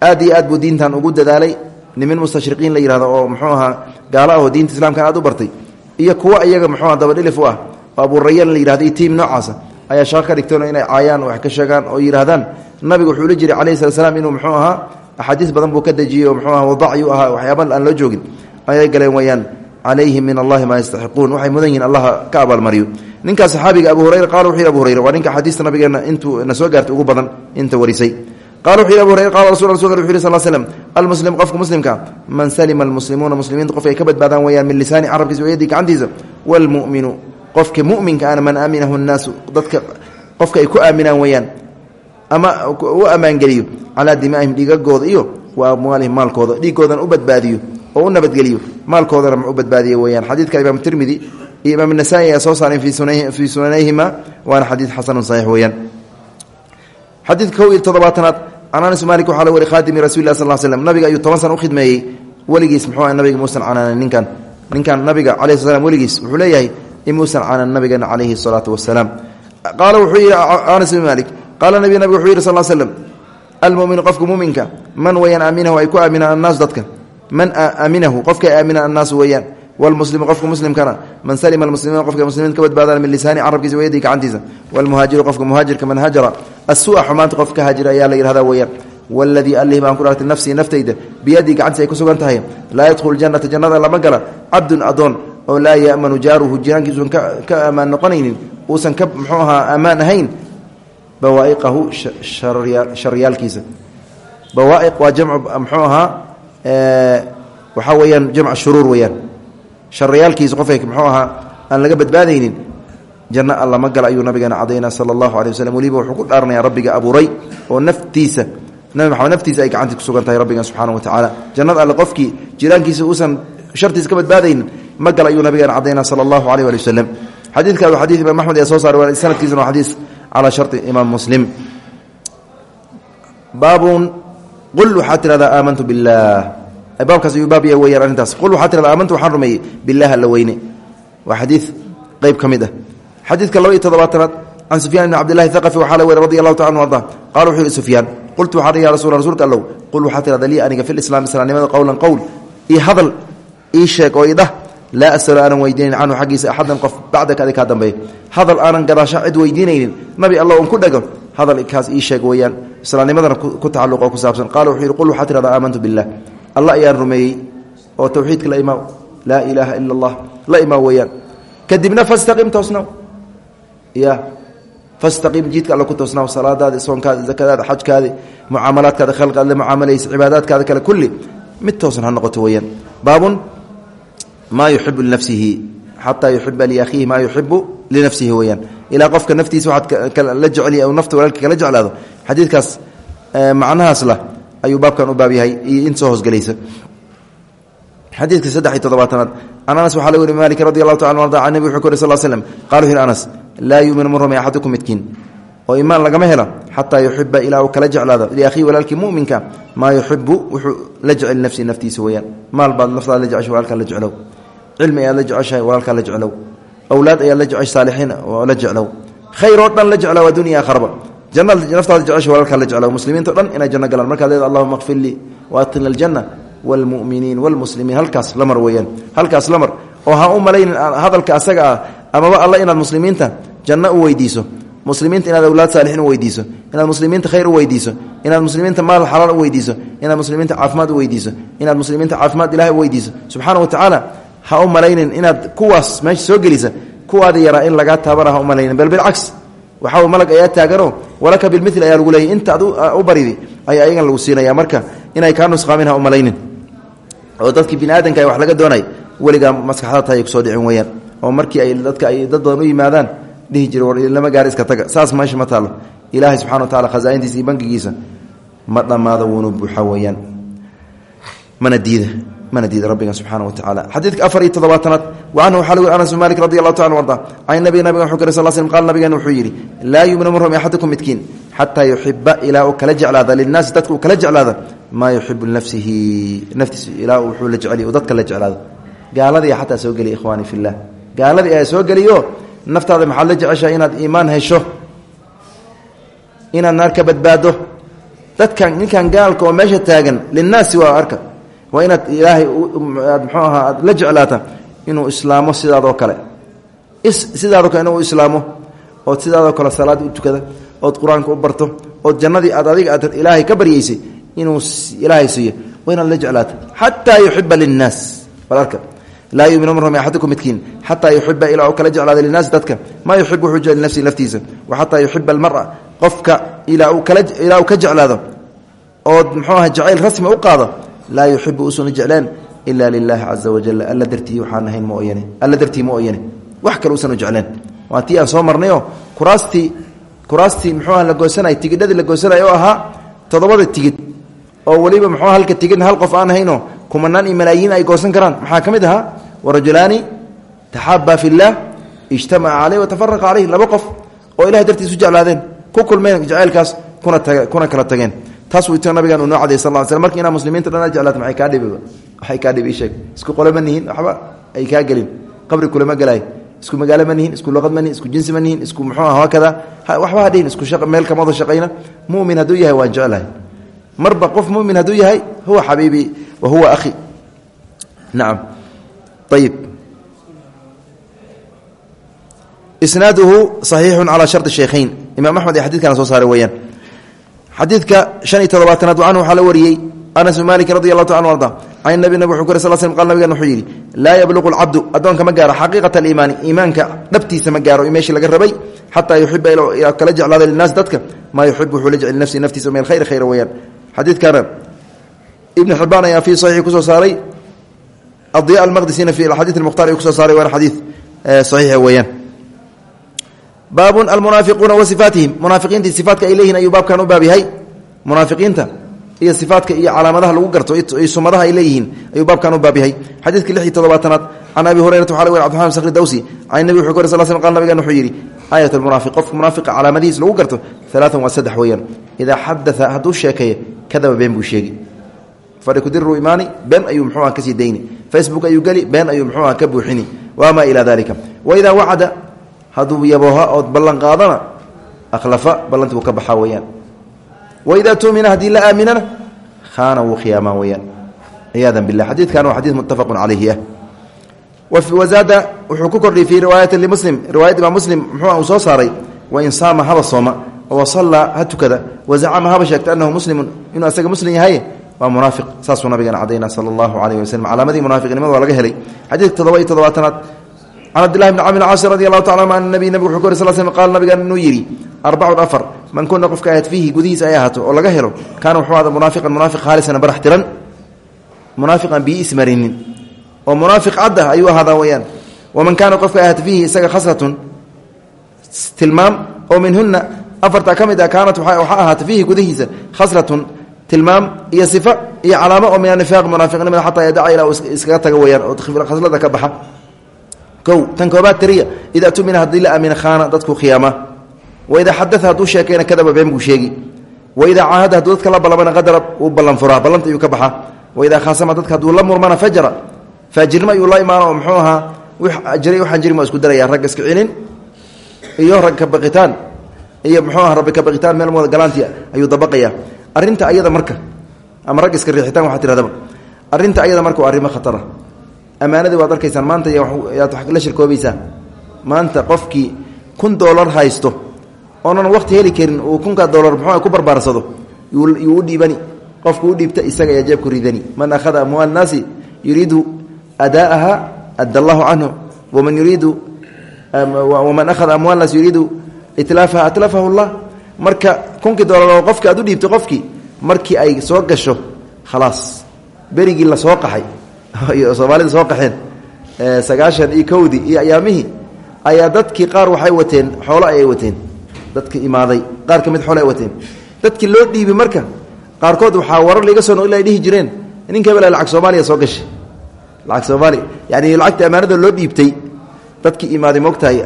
aad iyo aad buu diintan ugu dadaalay nimin mustashriqiin la yihahdo oo muxuu ahaa gaalo ah oo diinta islaamkan aad u bartay. Iyo kuwa iyaga muxuuaha dabadhilif u ah. Oo abuurayan la yihahdo tiim noocaasa. Ayaa shaqo ka dhigteen inay caayaan wax ka sheegaan oo yidhahdaan nabiga wuxuu la jiray calayhi sala slam inuu muxuu ahaa axaadiis badan buu ka dejiyey oo muxuu aha wadacyu ahaa waxyaaba aan loo joogin. Ayay galeen weyaan calayhim min allahi maa yastaxiquun. Waxay mudan yihiin allah ka abaalmariyo. Ninkaas saxaabiga abu hurayra qala wuxu yhi abu hurayra waa ninka axaadiista nabigeena intuu na gaartay ugu badan inta warisay qala wuxu yhi abu hurayra qala rasul rasulka wuxu yhi sal slm almuslim qofka muslimka man salima almuslimuuna muslimiinta qofka ay ka badbaadaan weyaan min lisaani carabkiisa wayadii gacantiisa waalmu'minu qofka mu'minka ana man aaminahu nnaasu dadka qofka ay ku aaminaan weyaan ama u ammaangeliyo calaa dimaa'ihim dhiigagooda iyo wa amwaalihim maalkooda dhiigoodan u badbaadiyo oo u nabadgeliyo maalkoodana u badbaadiye weyaan xadiidka imaam tirmidi iyo imaam nasaa-i ayaa soo saareen fii sunanayhima waana xadiid xasanun saxiix weyaan xadiidka kow iyo toddobaatanaad can anas malik waxaa la wari khaadimi rasuli lah sal slm nabiga ayuu toban sana u khidmeeyey. Weligiis muxuu nabiga muusan canaanan ninkan ninkan nabiga calayi sl slam wuxuu leeyahay imuusan canaan nabigeena calayhi salaatu wasalaam qaala wuxuu yidhi anas bn malik. Qaala nabi nabig wuxuu yidhi sal l slm almuminu qofka muminka man weyaan aaminahu ay ku aaminaan annaasu dadka? Man aaminahu qofkay aaminaan annaasu weeyaan wlmuslimu qofka muslimkana man salima almuslimiina qofka muslimiinta ka badbaadaan min lisaani carabkiisa wayadii gacantiisa wlmuhaajiru qofka muhaajirka man hajara asua xumaanta qof ka haajira ayaa la yihahda weeyaan wladii allih baan ku dhaartay nafsii naftayda biyadii gacantiisa ay ku sugan tahay laa yadkhulu janata jannada lama gala cabdun adoon oo laa yamanu jaaruhu jiraankiisuusan ka ammaan noqonaynin uusan ka mxuu ahaa ammaan ahayn bawaa'iqahu sharyaalkiisa bawaa'iq waa jamcu mxuu weyaan sharayaalkiisa qofay mxuu ahaa aan laga badbaadaynin janno alla ma gala ayuu nabigeena cadaynaa sala allahu alay waslm wuxuu ku dhaaranayaa rabbiga abuuray oo naftiisa nabi maxamed naftiisa ay gacantii ku sugan tahay rabbigan subxana wa tacaala. Jannada alle qofkii jiraankiisa uusan shartiisa ka badbaadaynin ma gala ayuu nabigeena cadaynaa sala allahu aleyh ali waslem xadiidka waa xadii imaam axmed ee soo saaray sanadkiisana waa sharti imaam muslim. Baabun qul waxaad tidhahdaa aamantu billaah baabkaas ayuu baab ya weyaan arrintaas qul waxaa tirada aamantu waxaan bilah alla weyne. Waa xadiid qeyb ka mid ah. Xadiidka laba iyo sufyan ibni cabdillahi thaqafi waxaa la weri taala anu arda qala wuxuu yihi qultu waxaa ya rasul rsulka allow. Qul waxaa tirahda lii aniga fi lislaam islaamnimada qowlan qowl io hadal ii sheeg oo idhah laa asalu aanan weydiinayn canhu xaggiisa qof bacdaka adi kaa dambeeya. Hadal aanan gadaasha cid weydiinaynin nabi alla un ku dhego hadal kaas ii sheeg weeyaan. Islaamnimadana ku tacalluq ku saabsan. Qala wuxuu qul waxaa tirahda aamantu bilah alla ayaan rumeeyey oo tawxiidka la imaa laa ilaaha ila allah la imaa weeyaan. Kadibna fastaqim toosnaw. Ya fastaqim jiidka alla ku toosnaw. Salaadaadi soonkaadi zakadaada xajkaadi mucaamalaadkaada khalqaad la mucaamalaysa cibaadaadkaada kale kulli. Mid toosan ha noqoto weeyaan. Baabun maa yuxibu linafsihi xataa yuxiba liakhiihi maa yuxibu linafsihi weeyaan. Ilaa qofka naftiisa waxaad la jeceliy nafta walaalka kala jeclaado. Xadiidkaas macnahaas lah ayuu baabkan u baab yahay iyo in soo hoosgelaysa. Xadiidka saddex iyo anas waxaa la weri malik radi taala arda can nebi wuxuu ku uri sal slm qala anas oo imaan lagama helo xataa yuxiba ilaa uu kala jeclaado liakhiihi walaalkii muminka maa yuxibu wuxuu la jecel nafsi naftiisa weyaan baad naftaada la jeceshay walaalkaa la jeclow. Cilmi ayaad la jeceshahay walaalkaa la jeclow. Awlaad ayaad la jeceshay saalixiin oo la jeclow. Khayr janna naftaada jecesha walaalkaa la jeclow muslimiinto dhan inay janno galaan. Markaad leeda allahuma kfir lii waadkhilna aljanna waalmu'miniin waalmuslimiin halkaas lamar weeyaan. Halkaas lamar oo ha u hadalka asaga ah amaba alla inaad muslimiinta janno u weydiiso. Muslimiinta inaad awlaad saalixiin u weydiiso. Inaad muslimiinta khayr u weydiiso. Inaad muslimiinta maal xalaal u weydiiso. Inaad muslimiinta caafimaad u weydiiso. Inaad muslimiinta caafimaad ilahay u weydiiso. Subxaana wa tacaala ha u inaad kuwaas meesha soo gelisa. Kuwaada yaraa in lagaa taabana ha u malaynin. Bal bilcaks waxaa malag ayaa taagano walaka bilmil ayaa lagu leeyay inta ad u baridi ayaa ayagan lagu siinaya marka inay kaa nusqaamin ha u malaynin oo dadkii bini aadamka wax laga doonay weligaa maskaxda tahay ku soo dhicin weyaan oo markii ay dadka ay dad badan u yimaadaan dhihi jira war lama gaari iska taga. Saas meesha ma taalo ilaahay subxana wa tacala khasaaintiisa iyo bankigiisa ma dhammaado wuunu buuxa weyaan mana diida mana diida rabbiga subxaana wa tacala xadiidka afar iyo toddobaatanaad wacanhu waxaa lagu anas malik radi taala arda can nabiga nabiga wuxuu kari sal slm qaala nabigeena wuxuu yidhi laa yuminu ma rumi axadukum midkiin xataa yuxiba ilaa uu kala jeclaada linaasi dadka kala jeclaada maa yuxibu linafsihi naftiis ilaa wuxuu la jeceliy dadka la jeclaado. Gaaladii xataa soo geliya ikhwaani fillah. Gaaladii ayaa soo geliyo naftaada maxaad la jeceshahay inaad iimaan hesho? Inaad naar badbaado? Dadkan ninkan gaalka oo meesha taagan linaasi waa arka waa inaad ilaahay mxuu ahaa aad la jeclaata inuu islaamo sidaadoo kale. Sidaadoo kale inuu islaamo ood sidaadoo kale salaad u tukada ood qur'aanka u barto ood jannadii aad adiga aad ilaahay ka baryaysay inuu ilaahay siiyo. Waa la jeclaata. Xataa yuxiba linnaas. Bal arka. Laa yuminu marhum axadukum midkiin. Xataa yuxiba ilaa kala jeclaada linaasi dadka. Maa yuxibu wuxuu jecel linafsihi wa xataa yuxiba almara. Qofka ilaa uu ka jeclaado ood muxuu aha jacayl rasmi u qaado laa yuxibu usuna jecleen ila lilaahi caza wajal alla dartii waxaan ahayn mooyane alla dartii mooyane wax kale usanu jecleen waa tii aan soo marnayo kuraastii kuraastii muxuu ah la goosanay tigidhadii la goosanay oo ahaa toddobada tigid oo weliba muxuu halka tigidna hal qof aan hayno kumanaan iyo malaayiin ay goosan karaan maxaa ka mid ahaa warajulaani taxaabaa fi llaah ijtamaca caleyh watafaraqa caleyh laba qof oo ilahay dartiisu jeclaadeen ku kulmeen jaceylkaas kuna kuna kala tageen taaswto nabigan u nocday sal l sl marka inaa muslimiinta dhan jeclaat maay kaa waxay kaa dhibi sheeg. Isku qole nihin waxba ay kaa gelin. Qabri kulama gelaay isku magaalo ma nihin isku luqad ma nihin isku jinsi ma nihin isku muxuu ah haakada waxba ha dhihin isku meel kamada shaqayna. Mumin hadduu yahay waan jeclahay. Marba qof mumin hadduu yahay huwa xabiibi wa huwa ahi nacam ayib isnaaduhu saxiixun calaa shardi shaykhayn. Imaam axmed ee xadidkana soo saaray weyaan xadiidka shan iyo todobaatanaad canhu waxaa la wariyey anas bin malik radi allahu ta anu arda nabi nabig wuxuu ku sal slm qal nabigan wuxuu yidhi la jecel nafsi naftiisa min alkhayri khayra weeyaan. Xadiidkana ibnu xibaan ayaa fii saxiixi ku soo saaray adiya almaqdisina fi axadiid baabun almunaafiquuna wa sifaatihim. Munaafiqiintii sifaatka ay leeyihiin ayuu baabkan u baab yahay. Munaafiqiinta iyo sifaatka iyo calaamadaha lagu garto iyo sumadaha ay leeyihiin ayuu baabkan u baab yahay. Xadiidkii lix iyo todobaatanaad can abi hurayrata waxa lg cbdiaman skri dawsi can nebi wuxuu ka sal sl qal nabigan wuxuu yidhi aayat almunaafiq qofka munaafiqa calaamadihiis lagu garto alaaan waa saddex weeyaan. Idaa xadaa hadduu sheekeeyo kadaba been buu sheegi fadhi kudiru imaani been ayuu mxuu ah ka sii dayni facebook ayuu geli been ayuu mxuu ah ka buuxini. Wamaa ilaa dalika waidaa wacada hadduu yabooha ood ballan qaadana akhlafa ballanti wuu ka baxaa weeyaan. Waidaa tumina haddii la aaminana khaana wuu khiyaamaa weyaan ciyaada bilah xadiidkan waa xadiid muttafaqun calayhi ah. Wazaada wuxuu ku kordhiyey fii riwaayati limuslim riwaayad imaam muslim muxuu uu soo saaray wain saama haba sooma wasallaa ha tukada wazacama haba sheegta annahu muslimun. Inuu asaga muslim yahay waa munaafiq. Saasuu nabigan cadayna sala allahu calayh waslm calaamadii munaafiqnimada waa laga helay. Xadiidka toddoba iyo can cabdillahi bni camr caasi radi allahu tacala an nabi nabig wuxuu ka ori sal sl qaal nabigan inuu yidhi arbacun afar man kuna qofka ahayd fiihi gudihiisa ay ahaato oo laga helo kaana wuxuu ahda munaafiqan munaafiq khaalisan barax tiran munaafiqan bii ismarinin oo munaafiq caddah ayuu ahaadaa weyaan waman kaana qofka ahayd fiihi isaga khasratun tilmaam oo minhuna afartaa ka mid ah kaanat waxaa ahaata fiihi gudihiisa khasratun tilmaam iyo sifa iyo calaamo oo min anifaaq munaafiqnimada xataa yadaca ilaa iskaga taga kow tan koobaad tariya idaa tumina haddii la aamina khaana dadku khiyaama. Waidaa xadaa hadduu sheekeyna kadaba been buu sheegi. Waidaa caahada hadduu dadka la ballamana qadara uu ballan furaa ballanta ayuu ka baxa. Waidaa khaasama dadka hadduu la murmana fajara faajirnimo ayuu la imaano oo muxuu ahaa jiray waxaan jirin waa isku daraya ragga iska celin iyo rag ka baqitaan iyo muxuu aha marka ama rag iska riixitaan waxaa tihahdaba arrinta ayada marka waa arrimo khatara ammaanadii waad arkaysaan maanta yaad wax la shirkoobaysaa. Maanta qofkii kun doolar haysto oonan waqti heli karin uu kunkaa doolar muxuu ku barbaarsado yuu u dhiibani. Qofku u dhiibta isaga ayaa jeebku ridani man akhada amwaal naasi yuriidu adaaha adda allahu canhu waman yuriidu waman akhada amwaal naas yuriidu itlaafaha atlafahu llah marka kunkii doolar oo qofki aad u dhiibtay qofkii markii ay soo gasho khalaas berigii la soo qaxay soomaalida soo qaxeen sagaashan iyo kowdii iyo ayaamihii ayaa dadkii qaar waxay wateen xoolo ayay wateen. Dadki imaaday qaar ka xoolo ay wateen. Dadkii loo dhiibi marka qaarkood waxaa warar liga soo noqli ay jireen. Ninka hebel lacag soomaaliya soo gashay. Lacag soomaaliya yani lacagta ammaanada loo dhiibtay. Dadkii imaaday moogtahay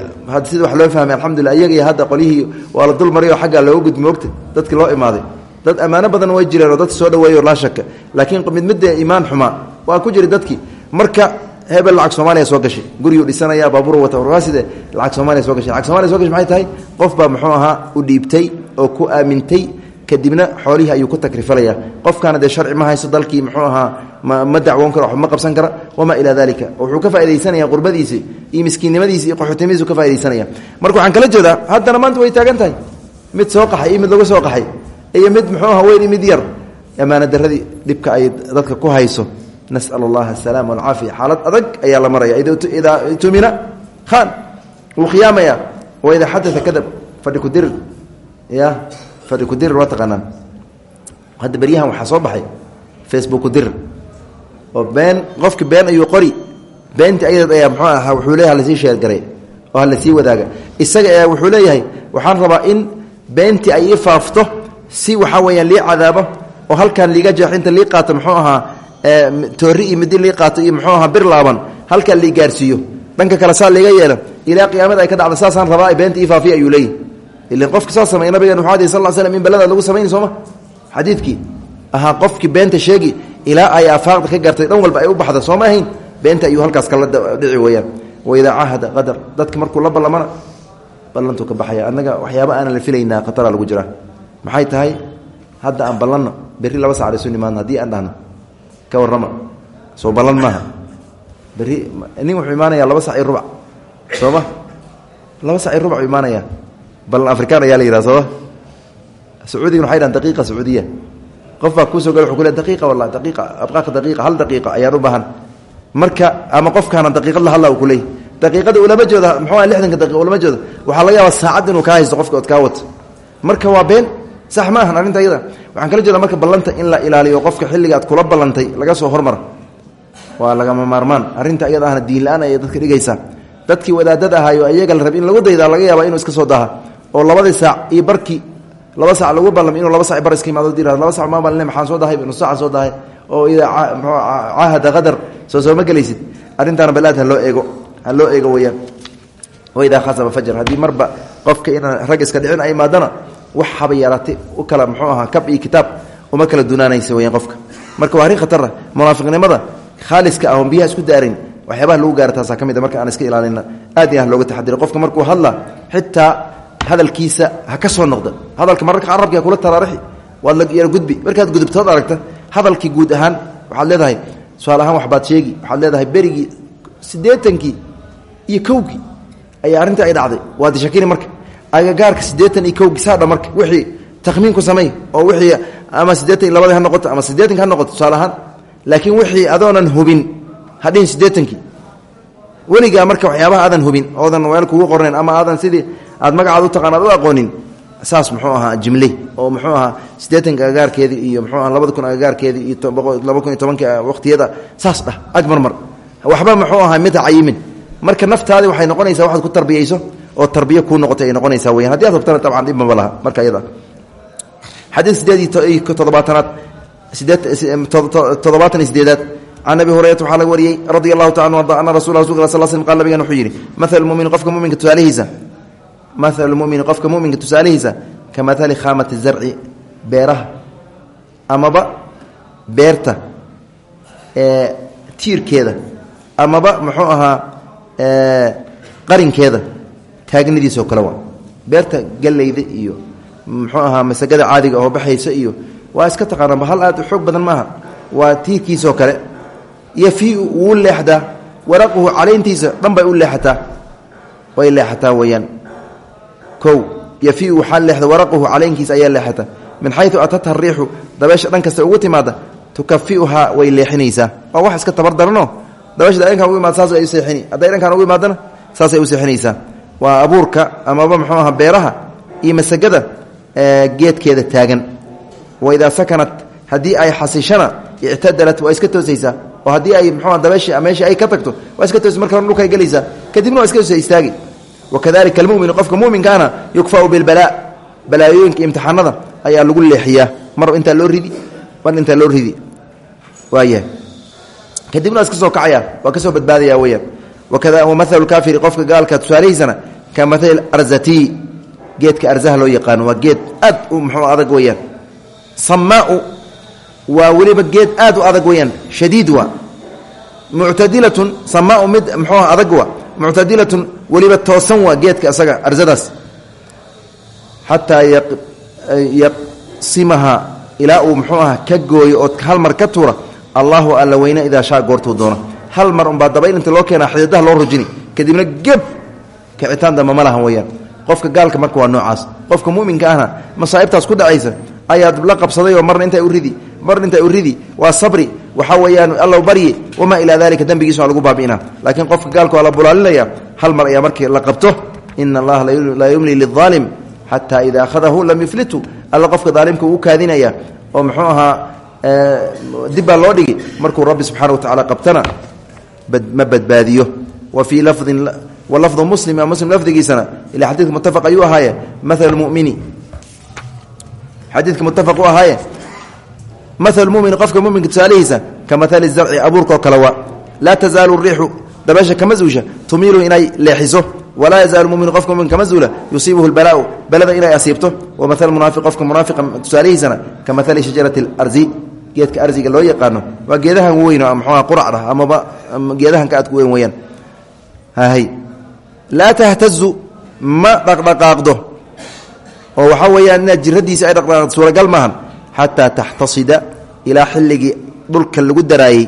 sida wax loo fahmay alxamdulillah iyaga hadda qolyihii waa la dul oo xaggaa looga gudbi dadkii loo imaaday. Dad ammaano badan way jireen oo dadka soo dhaweeyo laa shaka laakiin mid midda iimaan xumaa waa ku jiri dadkii marka hebel lacag soomaaliya soo gashay. Guriyuu dhisanaya baabuur wata warkaaside lacag soomaaliya soo gashay. Lacag somaliya so gashay maxay tahay? Qof baa muxuu ahaa u dhiibtay oo ku aamintay. Kadibna xoolihii ayuu ku takrifalaya qofkaana dee sharci ma haysto dalkii muxuu ahaa ma dacwoon karo ma qabsan kara. Wamaa ilaa dalika wuxuu ka faa'idaysanaya qurbadiisi iyo miskiinnimadiisi iyo qaxootinimadiisu ka faa'idaysanaya marka waxaan kala jeedaa haddana maanta way taagan mid soo qaxay mid laga soo qaxay. Iyo mid muxuu aha weyn mid yar. Ammaana daradii dhibka ay dadka ku hayso nasal allaha asalaama walcaafiya xaalad adag ayaa la maraya idaa tumina khan wuu khiyaamaya waidaa xadaa kadab fadhi kudirir ya fadhi kudirir waa taqaanaan hadda beryahan waxaa soo baxay facebook kudirir oo been qofki been ayuu qori beentii ayadeed ayaa muxuu ahaa wuxuu leeyahay la sii sheergaray oo halasii wadaaga isaga ayaa wuxuu leeyahay waxaan rabaa in beentii ay ii faafto si waxaa weeyaan lii cadaabo oo halkan liiga jeex inta lii qaato muxuu ahaa toori iyo midi qaato iyo muxuu ahaa bir laaban halkan lii gaarsiiyo. Dhanka kale saa liiga yeelo ilaa qiyaamada ay ka dhacdo saasaan rabaa beenta ii faafiya ayuu leeyahy ilan qofki saa samey nabigen wuxuu adi sal l in baladaad lagu samayn sooma xadiidkii ahaa qofkii beenta sheegi ilaa ay aafaaqda ka gartay dhan walba ay u baxda sooma beenta ayuu halkaas kala dhici weyaan waidaa caahada qadar dadki markuu la ballamana ballantuu ka baxaya. Annaga waxyaaba aanan la filaynaa khatara lagu jiraa. Maxay tahay? Hadda aan ballanno berri laba sac isu nimaadno haddii aan dhahno ka warrama. Soo ballan maaha. Berri nin wuxuu imaanayaa laba sac iyo rubac. Sooma? Laba sac i rubac imaanaya balan afrikaan ayaa la yidhaha sooma? Sacuudigan waxay dhahan daqiiqa sacuudiya. Qof baa kuusoo gala wuxuu ku le daqiiqa wallahi daqiiqa abqaaka daqiiqa hal daqiiqa ayaan u baahan. Marka ama qofkaana daqiiqad la hadla uu ku leeyay daqiiqada ulama jooda muxuu ah lixdanka daqiiqa ulama jooda waxaa laga yaabaa saacad inuu kaa haysto qofka ood kaa wato marka waa been sax ma ahan arrinta iyada waxaan kala jeeda marka ballanta in la ilaaliyo qofka xilliga aad kula ballantay laga soo hormara waa lagama maarmaan. Arrinta iyada ahna diin la'aan dadka dhigaysaa dadkii wadaadad ahaayo iyaga la rab lagu daydaa laga yaaba inuu iska soo daha. Oo labadii saac iyo barkii laba sac lagu ballam inuu laba sac bar iska imaado dir laba sac ma balne maxaan soo dahay nus sacan soo dahay. Oo ida caahada qadar soo sooma gelaysid. Arrintaana balaad loo eego loo eego weyaan waidaa khasaba fajar haddii marba qofka inaan rag iska dhicin ay imaadana wax haba yaraatay u kala muxuu ahaa kab iyo kitaab uma kala dunaanaysa weyaan qofka. Marka waa arrin khatara munaafiqnimada khaaliska ah oon biyaha isku daarin waxyaabaha lagu gaara taasaa ka mid a marka aan iska ilaalina aad iyo ah looga taxadiro. Qofka markuu hadla xitaa hadalkiisa ha ka soo noqda hadalka mararka carabki ha kula taraarixi waad la gudbi. Markaad gudubtood aragta hadalkii guud ahaan waxaad leedahay tusaale ahaan waxbaad sheegi waxaad leedahay berigii siddeetankii iyo kowgii ayaa arrinta ay dhacday. Waad shakini marka agagaarka siddeetan iyo kowgii saadha marka wixii takhmiinku samey oo wixii ama siddeetan iyo labadii ha noqoto ama siddeetanki ha noqoto tusaale laakiin wixii adoonan hubin hadhihin siddeetankii weligaa marka waxyaabaha aadan hubin oodan meel kugu qornayn ama aadan sidii aad magacaad u taqaan aad u aqoonin saas muxuu ahaa jimle oo muxuu ahaa siddeetanka agagaarkeedii iyo muxuu aha labada kun agagaarkeedii iyo laba kun tobanka waqtiyada saas dhah agmarmar waxba muxuu ahaa mid cayimin marka naftaadi waxay noqonaysaa waxaad ku tarbiyeyso oo tarbiye kuu noqotay ay noqonaysaa weyaan haddi aad hubtana tabcan dhib maba laha. Marka iyada xadiid sideed iyo toddobaatanaad. Toddobaatan iyo sideedaad. Can abi hurayrata waxaa laga taala anu arda ana rasul rasulka sal sl qal nabigan wuxuu yidhi maal mumini qofka muminka tusaalihiisa. Maal mumini qofka muminka tusaalihiisa ka maali khaamati zarci beeraha amaba beerta tiirkeeda amaba muxuu ahaa qarinkeeda taagnidiisoo kale waa. Beerta galleyda iyo muxuu ahaa masagada caadiga oo baxaysa iyo waa iska taqaanaba hal aad u badan maaha. Waa tiirkiisoo kale. Yafiiu wuu leexdaa waraquhu calayntiisa dhan bay u leexataa. Way leexataa weeyaan. Kow yafiiu waxaa leexda waraquhu calaynkiisa ayaa leexata. Min xayu atatha riixu dabeesha dhan kasta ugu timaada tukafiuhaa way leexinaysaa. Waa wax iska tabardarano? Dabeesha dhankan ugu imaada saas ay u seexini. Hadday dhankan ugu imaadana saasay u seexinaysaa waa abuurka amaba muxuu aha beeraha iyo masagada geedkeeda taagan. Waidaa sakanat haddii ay xasishana ictadalat waa iska toosaysaa. Oo haddii ay mxua dabeeshi meeshii ay ka tagto waa iska toosi marka hore dhulkay gelaysaa kadibna waa iska soo istaagi. Wakadalika almuminu qofka muminkaana yukfau bilbalaa balaayooyinka imtixaanada ayaa lagu leexiyaa. Mar intaa loo ridi? Mar intaa loo ridi? Waayahay. Kadibna iska soo kacaya waa ka soo badbaadaya weyaan wamahalu kaafiri qofka gaalka tusaalihiisana ka mahali arzati geedka arzaha loo yaqaano waa geed aad u muxuu adag weyaan samaau waa weliba geed aad u adag weyaan shadiid waa muctadilatun samaau mid muxuu adag waa muctadilatun weliba toosan waa geedka isaga arzadaas xataa yaqsimaha ilaa uu muxuu aha ka gooyo oo hal mar ka tuura allahu alla weyne idaa shaa goortuu doono hal mar unbaa dabayl inta loo keenaa xididaha loo rujini kadibna geb kicitaan dambe ma lahan weyaan qofka gaalka marka waa noocaas. Qofka muminka ahna masaa'ibtaas ku dhacaysa ayaad la qabsaday oo marna inta uridi marna inta uridi waa sabri. Waxaa weeyaan allow baryi wamaa ilaa dalika dembigiisa lagu baabi'ina laakiin qofka gaalka waa la bulaalinaya hal mar ayaa markii la qabto ina allaha laa yumli liaalim xataa ida akhadahu lam yuflitu. Alla qofka daalimka uu kaadinaya oo muxuu ahaa dib baa loo dhigi markuu rabbi subxana wa tacala qabtana ma badbaadiyo. Wa fii lafdin walafdu muslim muslim lafdigiisana ila xadiidka muttafaq ayuu ahaaye maal mumini. Xadiidka muttafaq u ahaaye maal mumini qofka muminka tusaalihiisa ka maali zarci abuurkaoo kale waa laa tazaalu riixu dabeesha kama zuusha tumiilu inay leexiso walaa yazaalu muminu qofka mumin kama zuula yusiibuhu lbalaau balada inay asiibto wa maal munaafiq qofka munaafiqa tusaalihiisana ka maali shajarati arzi geedka arziga loo yaqaano waa geedahan weyn mxua quracda amaba geedahanka aad ku weyn weyaan hay. Laa tahtazu ma dhaqdhaqaaqdo. Oo waxaa weeyaan inaad jiradiisa ay dhaqdhaqaaqdo suuragal maahan xataa taxtasida ilaa xilligii dhulka lagu daraayey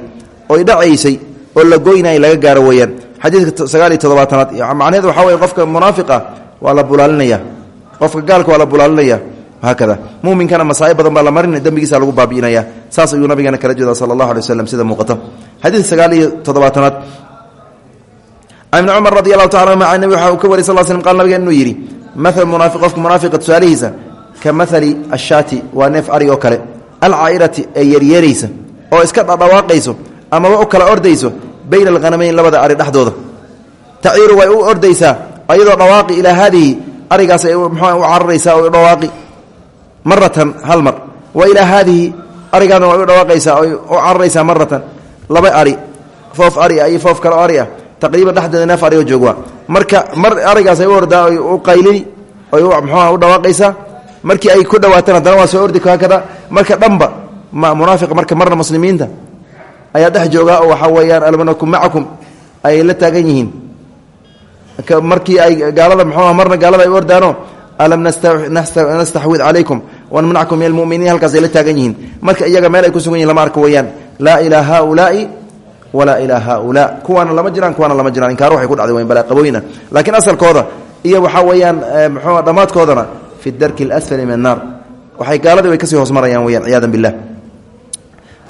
oy dhacaysay oo la goynay laga gaaro weeyaan. Xadiidka sagaal iyo toddobaatanaad macnaheed waxaa weye qofka munaafiq ah waa la qofka gaalka waa la bulaalinaya haakada muminkana masaaib badan baa la marin dembigiisa lagu baabi'inaya saas ayuu nabigeena kala jeeda sala allahu alay sida muuqata xadiidka sagaal iyo ibni cumar radi allahu taala anhu nabi waxa uu ka wariy sal slm qal nabigeen inuu yidhi maal munaafiq qofka munaafiqa tusaalihiisa ka maali ashaati waa neef arig oo kale alcaa'irati ee yeryeeraysa oo iska dhadhawaaqayso amaba u kala ordayso bayna alhanamayn labada ari dhexdooda taciiru way u ordaysaa maratan hal mar. Wa ilaa haadihi arigaana way u dhawaaqaysaa oy u maratan. Laba ari foof ari ah iyo foof oo ari ah. Taqriiban dhexdeeda ari oo joogwaa marka mar arigaas ay u ordaa oy u qaylini u dhawaaqaysaa. Markii ay ku dhawaataan haddana waa soo ordi hakada marka dhanba ma munaafiq marka marna muslimiinta ayaa dhex joogaa oo waxaa weeyaan almanakum macakum ay la taagan yihiin. Markii ay gaalada mxuua marna gaalada ay u alam nastaxwid calaykum wanmanakum min almuminiin halkaas ay la taagan yihiin marka iyaga meel ay ku sugan yihiin lama arka weeyaan laa ilaa haulaai walaa ilaa haulaa kuwaana lama jiraan kuwaana lama jiraan inkaar waxay ku dhacday wayn balaaqabooyina laakiin asalkooda iyo waxaa weeyaan mxuua dhammaadkoodana fi darki اlasfali min annaar waxay gaaladii way ka sii hoos marayaan weyaan ciyaada bilah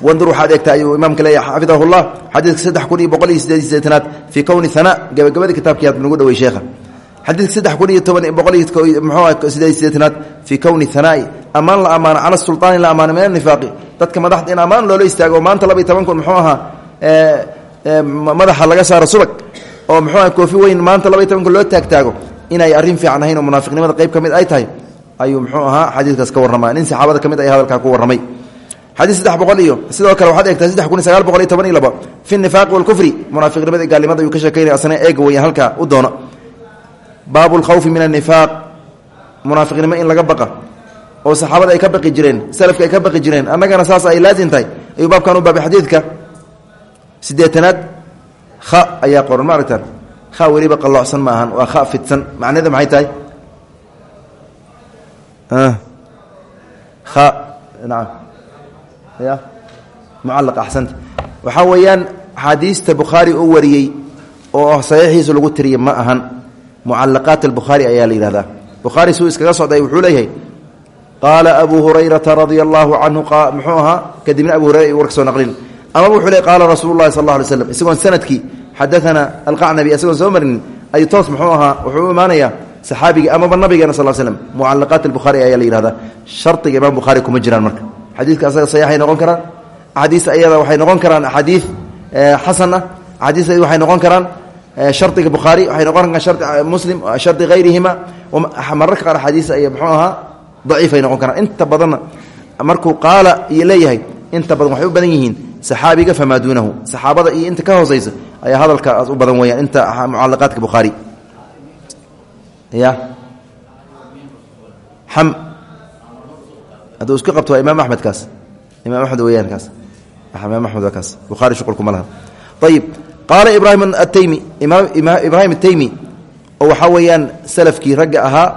wandur waxaad eegtaa ayuu imaamka leeyahy xafidahu llah xadiidka saddex boqol iyo sideed iyo sideetanaad fii kowni hanaa gabagabadii kitaabkii nagu dhawey sheekha xadiidka saddex kun iyo toban boqol iyo mxuu sideed sideetanaad fii kowni hanaa'i ammaan la ammaano cala sulطaani la ammaano min anifaaqi dadka madaxda in ammaan loola istaago maanta laba iyo toban kun muxuu ahaa madaxa laga saaro subag oo muxuu aha koofi weyn maanta laba iyo toban kun loo taagtaago inay arrin fiican ahayn oo munaafiqnimada qayb ka mid ay tahay ayuu muxuu ahaa xadiidkaas ka warrama nin saxaabada ka mid ay hadalkaa ku warramay. Xadiid saddex boqol iyo sidoo kale waxaad eegtaa saddex kun sagaal boqol iyo baabu lkhawfi min annifaaq munaafiqnimo in laga baqa. Oo saxaabada ay ka baqi jireen salafka ay ka baqi jireen annagana saas ay laazim tahay. Ayuu baabkan u baabay xadiidka. Sideetanaad kha ayaa qoran ma aragtaan? Kha weliba qalloocsan ma ahan waa kha fidsan. Macnaheeda maxay tahay? Kha nacam. Ya mucallaq axsanta. Waxaa weeyaan axaadiista bukhaari uu wariyey oo saxiixiisa lagu tiriye ma ahan mucalaqaat albukhaari ayaa la yidhahdaa. Bukhaari suu iskaga socday wuxuu leeyahay qaala abu hurayrata radia allaahu canhu muxuu ahaa kadibna abu hurayra warka soo naqlin. Amaba wuxuu leey qaala rasuulu llahi sal alla alay slam isagoon sannadkii xadaana alqacnabi isagoon soo marinin ayuu toos muxuu ahaa wuxuu u imaanayaa saxaabigii amaba nabigeena sal slm mucalaqaat albukhaari ayaa la yihahdaa shardiga imaam bukhaari kuma jiraan marka. Xadiidka asaga saxiixay noqon karaan axaadiis ayada waxay noqon karaan axaadiis xasan ah axaadiis waxay noqon karaan shardiga bukhaari waxay noqon karaan shardi muslim shardi hayrihima mararka qaar axaadiis ay muxuu ahaa daciifay noqon karaan. Inta badanna markuu qaala iyo leeyahay inta badan waxay u badan yihiin saxaabiga famaa duunahu saxaabada iyo inta ka hooseysa ayaa hadalkaas u badan weyaan inta mucalaqaadka bukhaari ya xam hadduu isku qabto waa imaam axmed kaas. Imaam axmed weyaan kaas. Imaam axmed waa kaas. Bukhaari shuqulkuma laha. Ayib qaala ibraahim ataymi ibraahim ataymi oo waxaa weeyaan salafkii ragga ahaa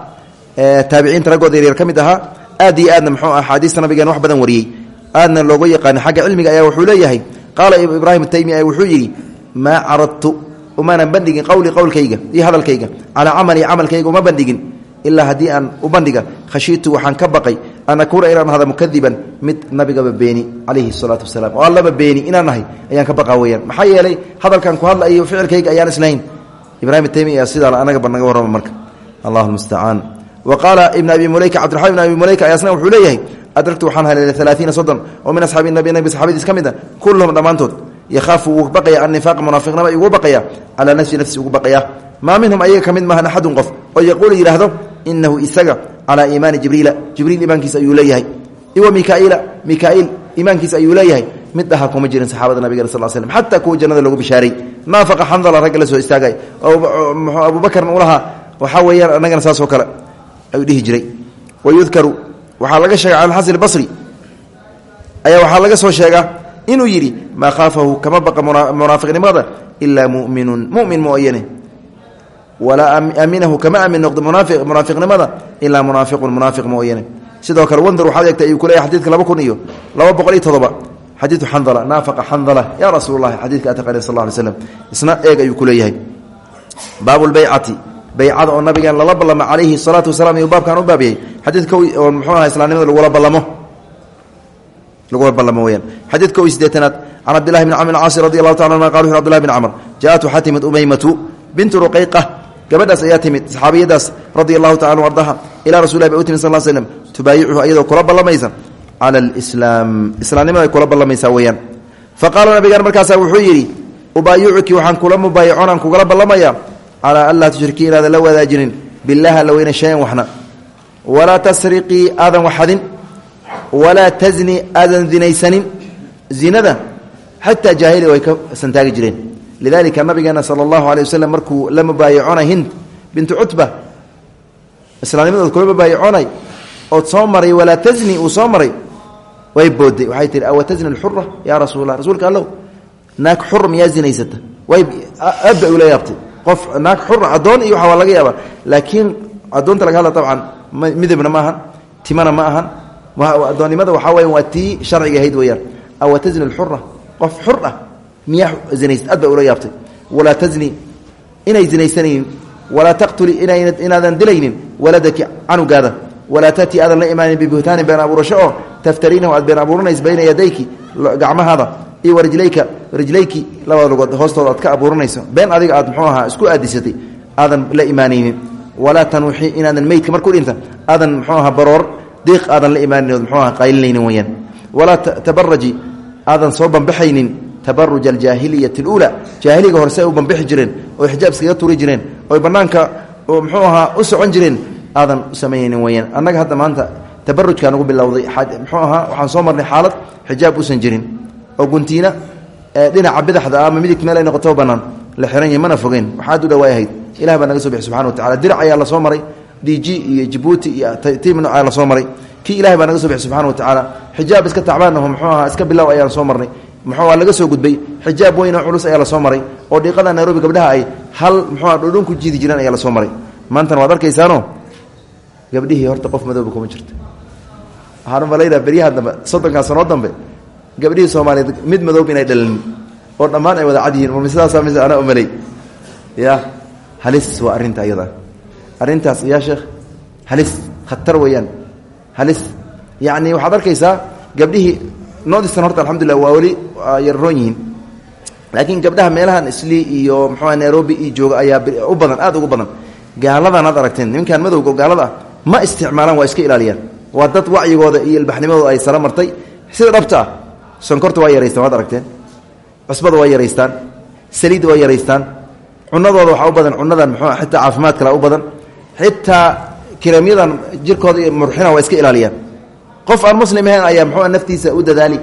taabiciinta raggooda yaryar ka mid ahaa aad iyo aadna muxuu axaadiista nabigeena wax badan wariyey. Aadna looga yaqaana xagga cilmiga ayaa wuxuu leeyahay qaala ibraahim ataymi wuxuu yidhi maa caradtu umaanan bandhigin qowlii qowlkayga iyo hadalkayga. Calaa camali camalkayga uma bandhigin ilaa haddii aan u bandhiga khashiitu waxaan ka baqay an akuuna inaan ahda mukadiban mid nabigaba beeni calayhi salaatu wasalaam. Oo allaba beeni inaan ayaan ka baqaa weyaan maxaa yeelay hadalkan ku hadla iyo ficilkayga ayaan islahayn ibrahim taymi ayaa sidaa anagaba naga warrama marka. Allahu mustacaan wa qaala ibn abi muleyka cabdiraxman ibn abi muleyka ayaasna wuxuu leeyahay adragtu waxaan haleelay alaaiina soddon oo min asxaabi nabi nabi saxaabadiis ka mid a kulluhum dhammaantood. Yakhaafu wuu baqaya annifaaq munaafiqnima igu baqaya nafsi nafsi ugu baqaya. Maa minhum ayaga ka mid maahan axadun qof oo yaquulu inahu isaga calaa iimaani jibriila jibriil iimaankiisa ayuu leeyahay iwa mikaiila mikaiil iimaankiisa ayuu leeyahay mid dhaha kuma jirin saxaabada nabigeen sal slm xataa kuwa jannada loogu bishaaray naafaqa xandala ragga la soo istaagay oo abubakarna ulahaa waxaa weeyaan annagana saasoo kale ayuu dhihi jiray wayudkaru waxaa laga sheegay can xasan basri ayaa waxaa laga soo sheegaa inuu yidhi maa khaafahu kama baqa munaafiqnimada ilaa muminun mumin mooyane walaa aminahu kama amin noqdo munaafiqnimada ilaa munaafiqun munaafiq mooyane. Sidoo kale wandur waxaad eegtay ayuu kuleeyahy xadiidka laba kun iyo laba boqol iyo todoba xadiidu xandala naafaqa xandala. Yaa rasuul lahi xadidka ataqani sal ly slm isna eeg ayuu ku leeyahay. Baabu lbaycati baycada oo nabigan lala ballamo calayhi salaatu wasalaam iyuu baabkan u baabiyey. Xadiidka oo muxuu aha islaamnimada lagula ballamo? Lagula ballamo weyaan xadiidka o sideetanaad can cabdillahi bni camr caasi radi allahu taala anma qala wuxu abdillahi bn camr. Ja'atu waxaa timid umaymatu gabadhaas ayaa timid saxaabiyadaas radia allahu taala anu ardaha ilaa rasul lah bay u timid sal slm tubaayicuhu ayadoo kula ballamaysa cala ay kula ballamaysaa weeyaan. Fa qaala nabigaan markaasaa wuxuu yidhi ubaayicuki waxaan kula mubaayacoonaan kugala ballamaya calaa an laa tushrikii inaadan la wadaajinin bilah alla weyne shayan waxna. Walaa tasriqii aadan waxadin walaa tazni aadan dinaysanin zinada xataa jaahili way ka santaagi jireen lidalika nabigeena sala allahu alay waslem markuu la mubaayaconay hind bintu cutba islaamnimadood kula mubaayaconay ood soo maray walaa tazni uu soo maray way booday waxay tihi awa tazni alxura yaa rasuulla rasuulka allow naag xur miyaa zinaysata way aad bay ula yaabtay qof naag xura addoon iyo waxa waa laga yaaba laakiin addoonta laga hadla dabcan midabna ma ahan timana ma ahan addoonnimada waxaa weya waa tii sharciga ahayd weeyaan awa tazni alxura qof xur ah miyaa zinaysa aad bay ula yaabtay. Walaa tazni inay zinaysanaynin. Walaa taqtuli inaadan dilaynin. Waladaki canugaada walaa taati aadan la imaanin bibuhtaanin been abuurasho oo taftariinahu aad been abuuranaysa bayna yadayki gacmahaada iyo warijlayka rijlayki labada lugood hoostooda aad ka abuuranayso. Been adiga aad muxuu ahaa isku aadisatay. Aadan la imaanaynin. Walaa tanuuxi inaadan meydka markuu dhinta aadan muxuu ahaa baroor diiq aadan la imaanin ood muxuu aha qaylinaynin weyaan walaa tabaraji aadan soo bambaxaynin tabaruj aljaahiliyati اluulaa jaahiliga horse ay u bambixi jireen oy xijaab iskaga turi jireen oy bannaanka muxuu ahaa u socon jireen aadan u sameynaynin weyaan annaga hadda maanta tabarujkaa nagu bilowday muxuu ahaa waxaan soo marnay xaalad xijaab usan jirin. Oo guntiina dhinaca bidaxda ama midigta meel ay noqoto bannaan la xiran yahay mana fogeen. Waxaa aad u dhawaay ahayd ilah baa naga so bixi subxana wa tacala dirac ayaa la soo maray d g iyo jibuuti iyo tiim nooca la soo maray. Kii ilahay baa naga so bixi subxana wa tacaala. Soo muxuu waa laga soo gudbay. Xijaab weyn oo culus ayaa la soo maray oo dhiiqada nairobi gabdhaha ay hal muxuu dhudhun ku jiidi jireen ayaa la soo maray. Maantana waad arkaysaano gabdhihii horta qof madooba kuma jirto. Waxaan umalayna beryaha dambe soddonkaa sanoo dambe gabdhihii soomaaliyeed mid madoob inay dhalin oo dhammaan ay wada cad yihiin. Sidaasa mise anaa umaley ya halis waa arrinta iyada. Arrintaas ya sheekh halis khatar weeyaan. Halis. Yacni waxaad arkaysaa gabdhihii noodistan horta alxamdulillah waa weli yarroon yihiin. Laakiin gabdhaha meelahan isli iyo muxuua nairobi iyo jooga ayaa u badan aad ugu badan. Gaaladan aad aragteen nimankan madowga gaalada ma isticmaalaan waa iska ilaaliyaan. Waa dad wacyigooda iyo ilbaxnimadooda ay sala martay. Sida dhabta sonkorta waa yaraystaan waad aragteen. Cusbada waa yaraystaan. Saliidda waa yaraystaan. Cunadooda waxaa u badan cunadan muxuu xitaa caafimaad kale u badan. Xitaa kireemyadan jirkooda iyo murxina waa iska ilaaliyaan qof aan muslim ahayn ayaa muxua naftiisa u dadaali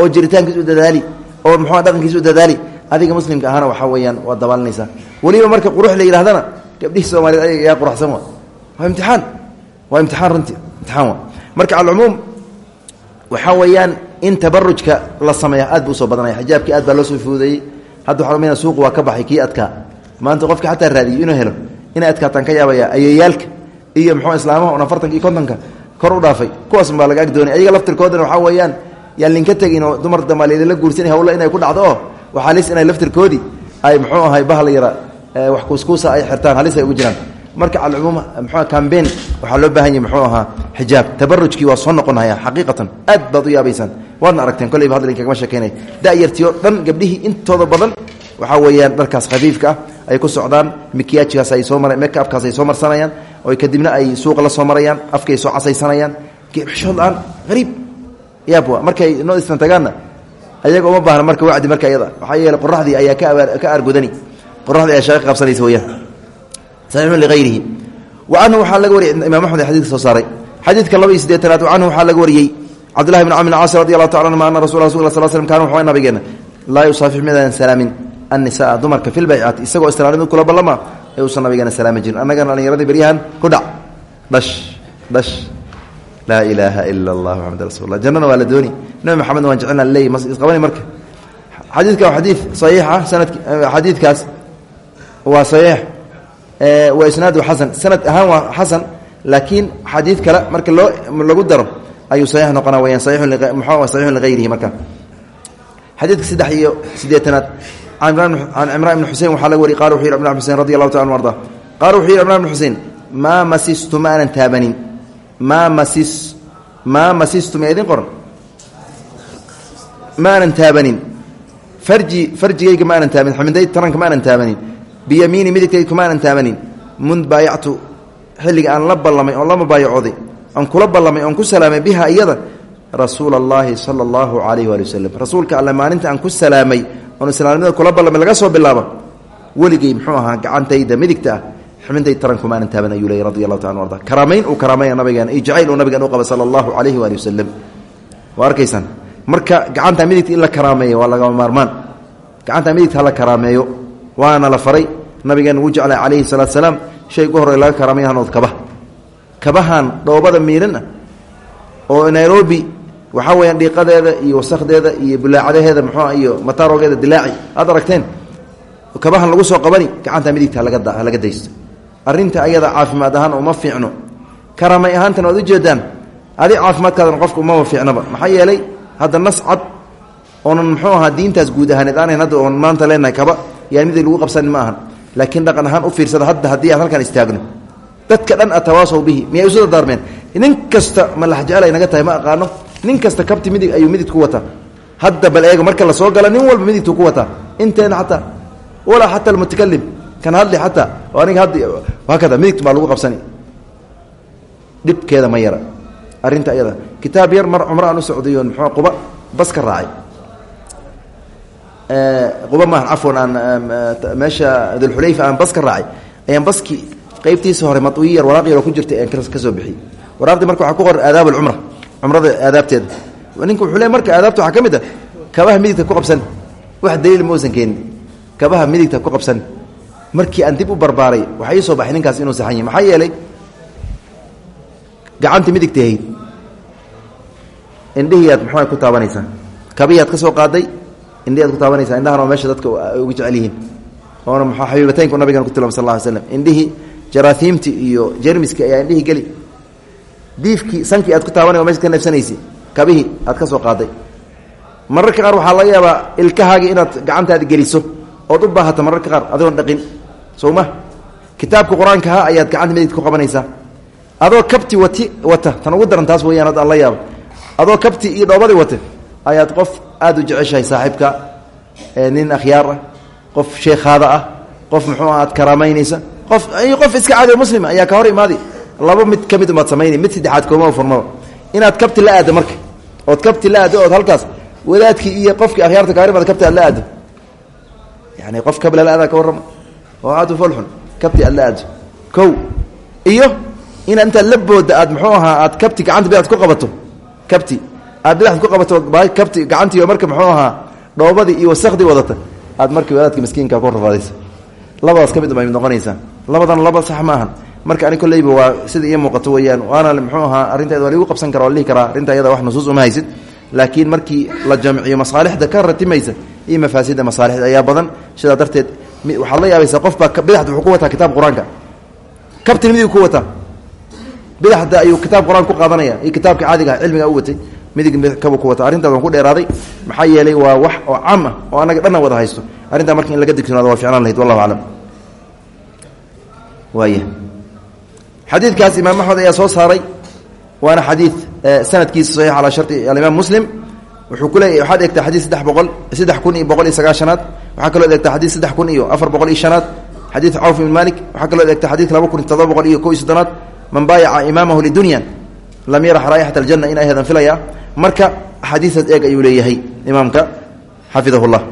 oo jiritaankiisa u dadaali oo muxua dhaqankiisa u dadaali. Adiga muslimka ahana waxaa weeyaan waa dabaalinaysaa weliba marka qurux la yidhahdana gabdhihii soomaaliyed ayaga yaa quruxsan wa waa imtixaan waa imtixaan runtii imtixaan wa marka alcumuum waxaa weeyaan in tabarujka la sameeya aad buu u soo badanaya. Xijaabkii aad baa loo soo fuudeeyey hadda waxa lumina suuqu waa ka baxay kii adkaa. Maanta qofka xataa raadiyo inuu helo inay adkaataan ka yaabaya ayeeyaalka iyo muxuu islaamaha un afartanka iyo kontonka kor u dhaafay. Kuwaas baa laga agdoonay ayaga laftirkoodana waxaa weeyaan yaan linka tegin oo dumar damaaliyada la guursanay hawla inay ku dhacdo. Oo waxaa halis inay laftirkoodii ay muxuu ahay bahal yara wax kuuskuusa ay xirtaan halis ay ugu jiraan. Marka alcumuum mxua cambein waxaa loo baahan yahy muxuu ahaa xijaab. Tabarujkii waa soo noqonaya xaqiiqatan aad baad u yaabaysaan waadna aragteen kolleyba hadal inkagama sheekeynay. Da'yartii oo dhan gabdhihii intooda badan waxaa weeyaan dharkaas khafiifka ah ay ku socdaan mikiyaajkaas ay soo mara mekaabkaas ay soo marsanayaan oo kadibna ay suuqa la soo marayaan afkay soo casaysanayaan. Xishood la'aan hariib yaabwa markay noo istan tagaanna ayaga uma baahna marka wacdi marka iyada waxaa yeele qoraxdii ayaa ka aargudani qoraxdii ayaa shaqo qabsanaysa weyaan ayrihi anhu waxaa laga wariyay imam axmed xadidka soo saaray. Xadiidka laba iyo sideetanaad canhu waxaa laga wariyey cabdillahi bn camr caas radi allahu taala anuma ana rasul rasul sl slm kan wuxuu nabigeena laa yusaafix midaadan salaamin annisaa dumarka fi lbaycati isagoo islaanimid kula ballama ee uusan nabigeena salaami jirin. Annagana dhallinyaradii beryahan ku dhac. Dhash dhash. Laa ilaaha ila allah maxamed rasul lah jannana waa la dooni. Nabi maxamedna waan jecelna leey isqabani marka. Xadiidka waa xadiid saxiixa sanad xadiidkaas waa saxiix. Waa isnaadu xasan. Sanad ahaan waa xasan laakiin xadiid kale marka loo lagu daro ayuu saxiix noqona weyaan saxiixun liayrihi marka. Xadiidka saddex iyo sideetanaad can cimraan ibni xusein waxaa laga wariy qala wuxu yhi cimran bn xusein radi allahu taala arda qala wuxuu yidhi cimran bn xusein maa masistu ma aanan taabanin maa masis maa masistu ma idin qoran ma aanan taabanin farji farjigayga ma aanan taabanin xamiday taranka ma aanan taabanin biyamiini midigtayga kuma aanan taabanin mund baayactu xilliga aan la ballamay oon la mubaayacooday aan kula ballamay oon ku salaamay biha iyada rasuula allaahi sala allahu calayhi waali wasalam rasuulka alle maalinta aan ku salaamay islaamnimada kula ballamay laga soo bilaabo? Weligay muxuu ahaa gacantayda midigta ah xubintay tarankumaa aanan taaban ayuu leey radi allahu taala arda. Karaamayn uu karaamaya nabigeena iyo jacayl uu nabigeena u qaba sala allahu calayhi waali wasalam waa arkaysaan marka gacanta midigta in la karaameeyo waa lagama maarmaan. Gacanta midigta hala karaameeyo waana la faray. Nabigeena wuu jeclay calayhi salaatu salaam. Shay gu horey laga karaamaya hanood kabaha kabahan dhoobada miiranah oo nairobi waxaa weyaan dhiiqadeeda iyo wasakdeeda iyo bulaacadaheeda muxuua iyo mataarogeeda dilaaci. Aad aragteen? Kabahan lagu soo qabani gacanta midigta halaga daysto. Arrinta ayada caafimaad ahaan uma fiicno. Karaamay ahaantana waad ujeedaan adi caafimaadkaadana qofka umama fiicnaba maxaa yeelay hadda nas cad oonan muxuu ahaa diintaas guud ahaaneed aanayn hadda oon maanta leenahay kaba yaan midig lagu qabsanin ma ahan. Laakiin dhaqan ahaan u fiirsada hadda haddii aan halkan istaagno. Dadka dhan atawaasaw bihi miyay isu dardaarmeen? Nin kasta ma laxjecel ay tahay ma aqaano nin kasta kabti midig ayuu midig ku wataa hadda bal eega marka la soo gala nin walba midigtu ku wataa inteena xataa walaa xataa almutakalim kan hadli xataa aniga haddi haakada midigtu baa lagu qabsani. Dhibkeeda ma yara. Arrinta iyada kitaab yar mar cumro aan u socdayo muxuu quba bas ka raacay. Quba maahan cafwan aan meesha dulxulayfa aan bas ka raacay. Ayaan baski qaybtiisa hore matwiyi yar waraaq yaroo ku jirtay aan ka soo bixiyey. Waraaqdii marka waxaa ku qoran aadaab alcumra cumrada aadaabteeda ninka wuxuu le marka aadaabta waxaa ka a kabaha midigta ku qabsan. Wax daliil ma uusan keenin. Kabaha midigta ku qabsan. Markii aan dib u barbaaray waxaa ii soo baxay ninkaas inuu saxan yahy maxaa yeelay gacantii midigta ahayd. Indhihiiaad muxua ku taabanaysaa? Kabihiiaad ka qaaday indhihiaad ku taabanaysaa? Indhahan meesha dadka ugu jecel yihiin. Oona mxua xabiibataynku nabigan ku tilmaam sal lla ly slam indhihii iyo jermiski ayaa indhihii geli diifkii sankii aad ku taabanay o ka neefsanaysa kabihii aad ka soo qaaday. Mararka qaar waxaa laga yaabaa ilkahaagii inaad gacantaada geliso ood u baahata mararka qaar adoon dhaqin. Soo ma? Kitaabka ayaad gacanta midigta ku qabanaysaa. Adoo kabti wati wata tan ugu daran taas weyaan aan la yaabo adoo kabti iyo dhoobadii wata ayaad qof aada u jeceshahay saaxiibka nin akhyaar ah qof sheekhaada ah qof muxuu aad karaamaynaysa qof qof iska caadi muslima ayaa ka hor imaadi laba mid ka mid umaad mid saddexaad kooma furmaba inaad kabti la aaddo marka ood kabti la aaddo ood halkaas wadaadkii iyo qofkii akhyaarta kaarimaad kabti la aaddo yani qof kabla la aadaa ka warrama oo aad folxun kabti la aaddo kow iyo inaad intaad la aad muxuu ahaa aad kabti gacanta bidaxd ku qabato. Kabti aad bidaxd ku qabato kabti gacantii marka muxuu ahaa dhoobadii iyo wasakdii wadata aad markii wadaadka miskiinka ku rafaadaysa labadaas ka mid bay noqonaysaa labadan laba sax marka ani kolleyba waa sida ii muuqato weeyaan. Waana muxuu ahaa arrinteeda waa ligu qabsan kara waa lihi karaa arrinta wax nusuus uma haysid. Laakiin markii la jamciyo masaalixda ka ratimaysa iyo mafaasida masaalixda ayaa badan. Sidaa darteed waxaad la yaabaysaa qof baa bidaxda wuxuu ku wataa kitaab qur'aanka. Kabtin ku wataa? Bidaxda ayuu kitaab qur'aan ku qaadanaya. Iyo kitaabka caadiga ah cilmiga u watay midig kabu ku wata arrintaas ku dheeraaday. Maxaa yeelay waa wax oo caam ah oo annaga dhanna wada haysto. Arrintaa marka laga digtoonaado waa ficnaan lahayd wallahu aclam. Waaya xadiidkaas imaam axmed ayaa soo saaray. Waana xadiid sanadkiisa saxiix calaa sharti alimaam muslim. Wuxuu ku leeyahy waxaad eegtaa xadiid saddex boqol saddex kun iyo boqol iyo sagaashanaad waxaa kaloo eegtaa xadiid saddex kun iyo afar boqol iyo shanaad. Xadiid cawf ibn malik waxaa kaloo eegtaa xadiidka laba kun iyo todoba boqol iyo ko iyo soddonaad. Man baayaca imaamahu lidunya lam yarax raayixat aljanna in ay hedan filaya. Marka axaadiistaas eeg ayuu leeyahay imaamka xafidahu llah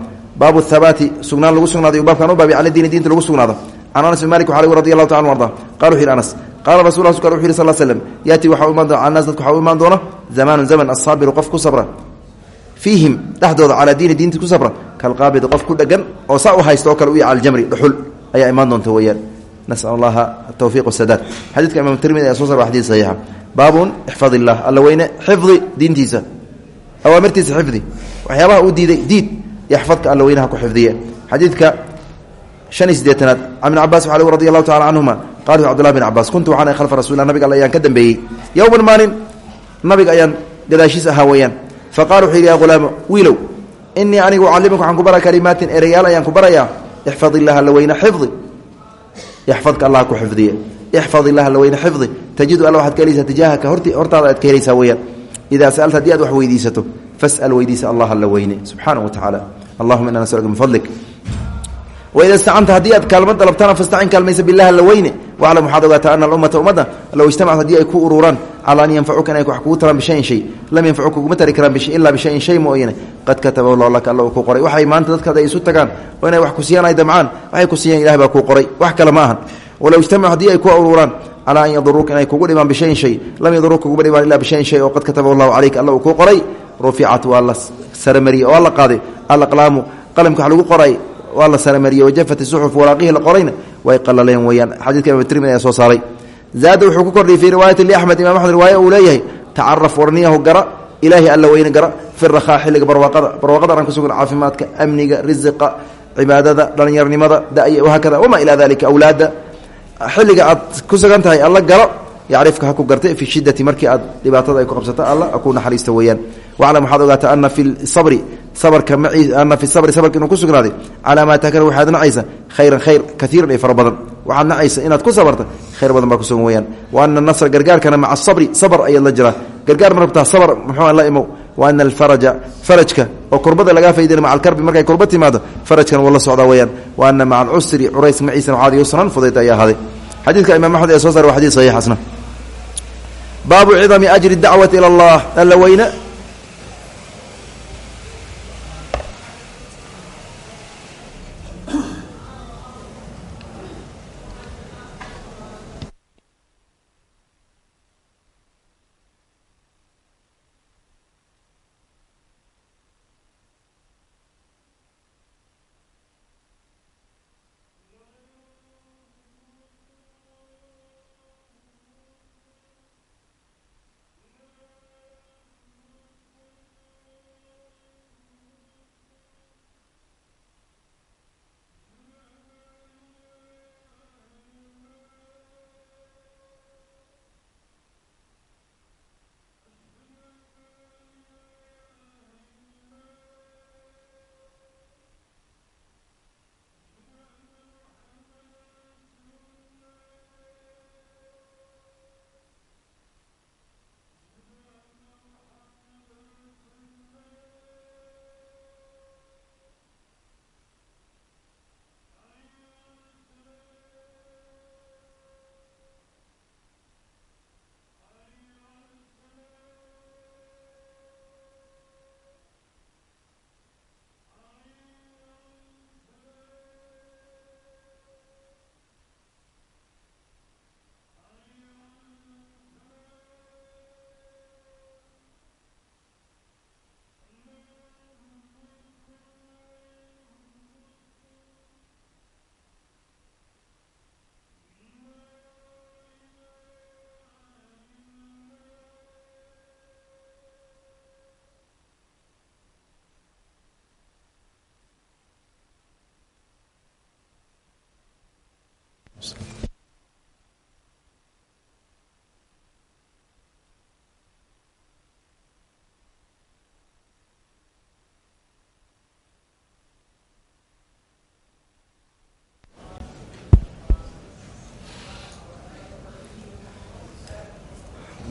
baabu habaati sugnaan lagu sugnaaday baabkan u baabi cala diini diinta lagu sugnaado. Can anas bin malik waxaa radi allahu taala arda qala wuxu yidhi anas qaala rasul a wuxu yidhi sal slm yaati waxaa u imaan doona calnaas dadka waxaa u imaan doona zamaanu zaman asaabiru qof ku sabra fiihim dhexdooda calaa diini diinta ku sabra kalqaabidi qof ku dhegan oo saa u haysta oo kale u yaha caljamri dhuxul ayaa imaan doonta weeyaan nasal allaha atawfiiq wasadaad xadiidka imam tirmidi ayaa soo sar wa xadid saxiixa baabun ixfad illah alla weyne xifdi diintiisa awaamirtiisa xifdi waxyaabaha uu diiday diid yaxfadka alla weynaha ku xifdiye xadiidka han iyo sideetanaad can ibn cabas waxa radi allahu tacala canhuma qala cbdullah bin cabaas kuntu waxaan khalfa rasulilah nabiga ayaan ka dambeeyey yowman maalin nabiga ayaan gadaashiis ahaa weeyaan faqala wuxuu wiilow inii anigu ucallimuka waxaan ku bara kalimaatin ereyaal ayaan ku barayaa ixfad illaha xifdi ixfadka allah ku xifdiye ixfad illaha xifdi tajidu alla waxaad ka tijaahaka horti hortaada aad ka helaysaa weyaan idaa sa'alta haddii aad wax weydiisato fas'al weydiisa allah la weyne wa tacaala allahuma inaa nasaluka min fadlik waida istacanta haddii aad kaalmo dalabtana fastacin kaalmaysa bilahi alla weyne. Waclam waxaad ogaataa ana alummata ummadda low ijtamacat haddii ay ku ururaan calaa an yanfacuka inay wax kugu taraan bishayin shay. Lam yanfacuka kuguma tari karaan ilaa bishayin shay mooyane qad katabahu llahu laka alla uu ku qoray. Waxay maanta dadkaada ay isu tagaan oo inay wax ku siiyaan ay damcaan waxay ku siiyaan ilahi baa kuu qoray. Wax kale ma ahan. Walow ijtamacu haddii ay ku ururaan calaa an yaduruuka inay kugu dhibaan bishayin shay. Lam yaduruuka kuguma dhibaan ilaa bishayin shay oo qad katabahu llahu calayka alla uu kuu qoray. Ruficat waa la saramariyey oo la qaaday. Alaqlaamu qalamka wax lagu qoray waa la saramariyey wajafat suxuf waraaqihii la qorayna way qalaleen weyaan xadiidka imaam tirmidi ayaa soo saaray. Zaada wuxuu ku kordhiyey fii riwaayati liaxmed imam axmed riwaaya uu leeyahay tacaraf warniyahu gara ilaahi alla weyne gara fi rakhaa xilliga barwaaqada barwaaqada aan ku sugan caafimaadka amniga risiqa cibaadada dhallinyarnimada daya wahaakada wamaa ilaa dalika awlaada xilliga aad ku sugan tahay alla garo yacrifka ha ku gartay fi shidati markii aad dhibaatada ay ku qabsato alla ku naxariista weeyaan. Waclam waxaad ogaata ana fi sabri sabrka ana fi sabri sabrka inuu ku sugnaaday. Calaa maa takra waxaad nacaysa khayran khayr kaiiran ee fara badan. Waxaad nacaysa inaad ku sabarta khayr badan baa kusugan weyaan wa ana nasra gargaarkana maca sabri sabr ayaad la jiraa. Gargaar ma rabtaa sabr muxuu la imow? Wa ana alfaraja farajka oo kurbada lagaa faydina maca alkarbi markay kurba timaado farajkan wuu la socdaa weyaan wa ana maca alcusri curays maciisana waxaad yusran fudayd ayaa ahaaday xadiidka imaam axmed ee soo saaray waa xadid saxiix asna baabu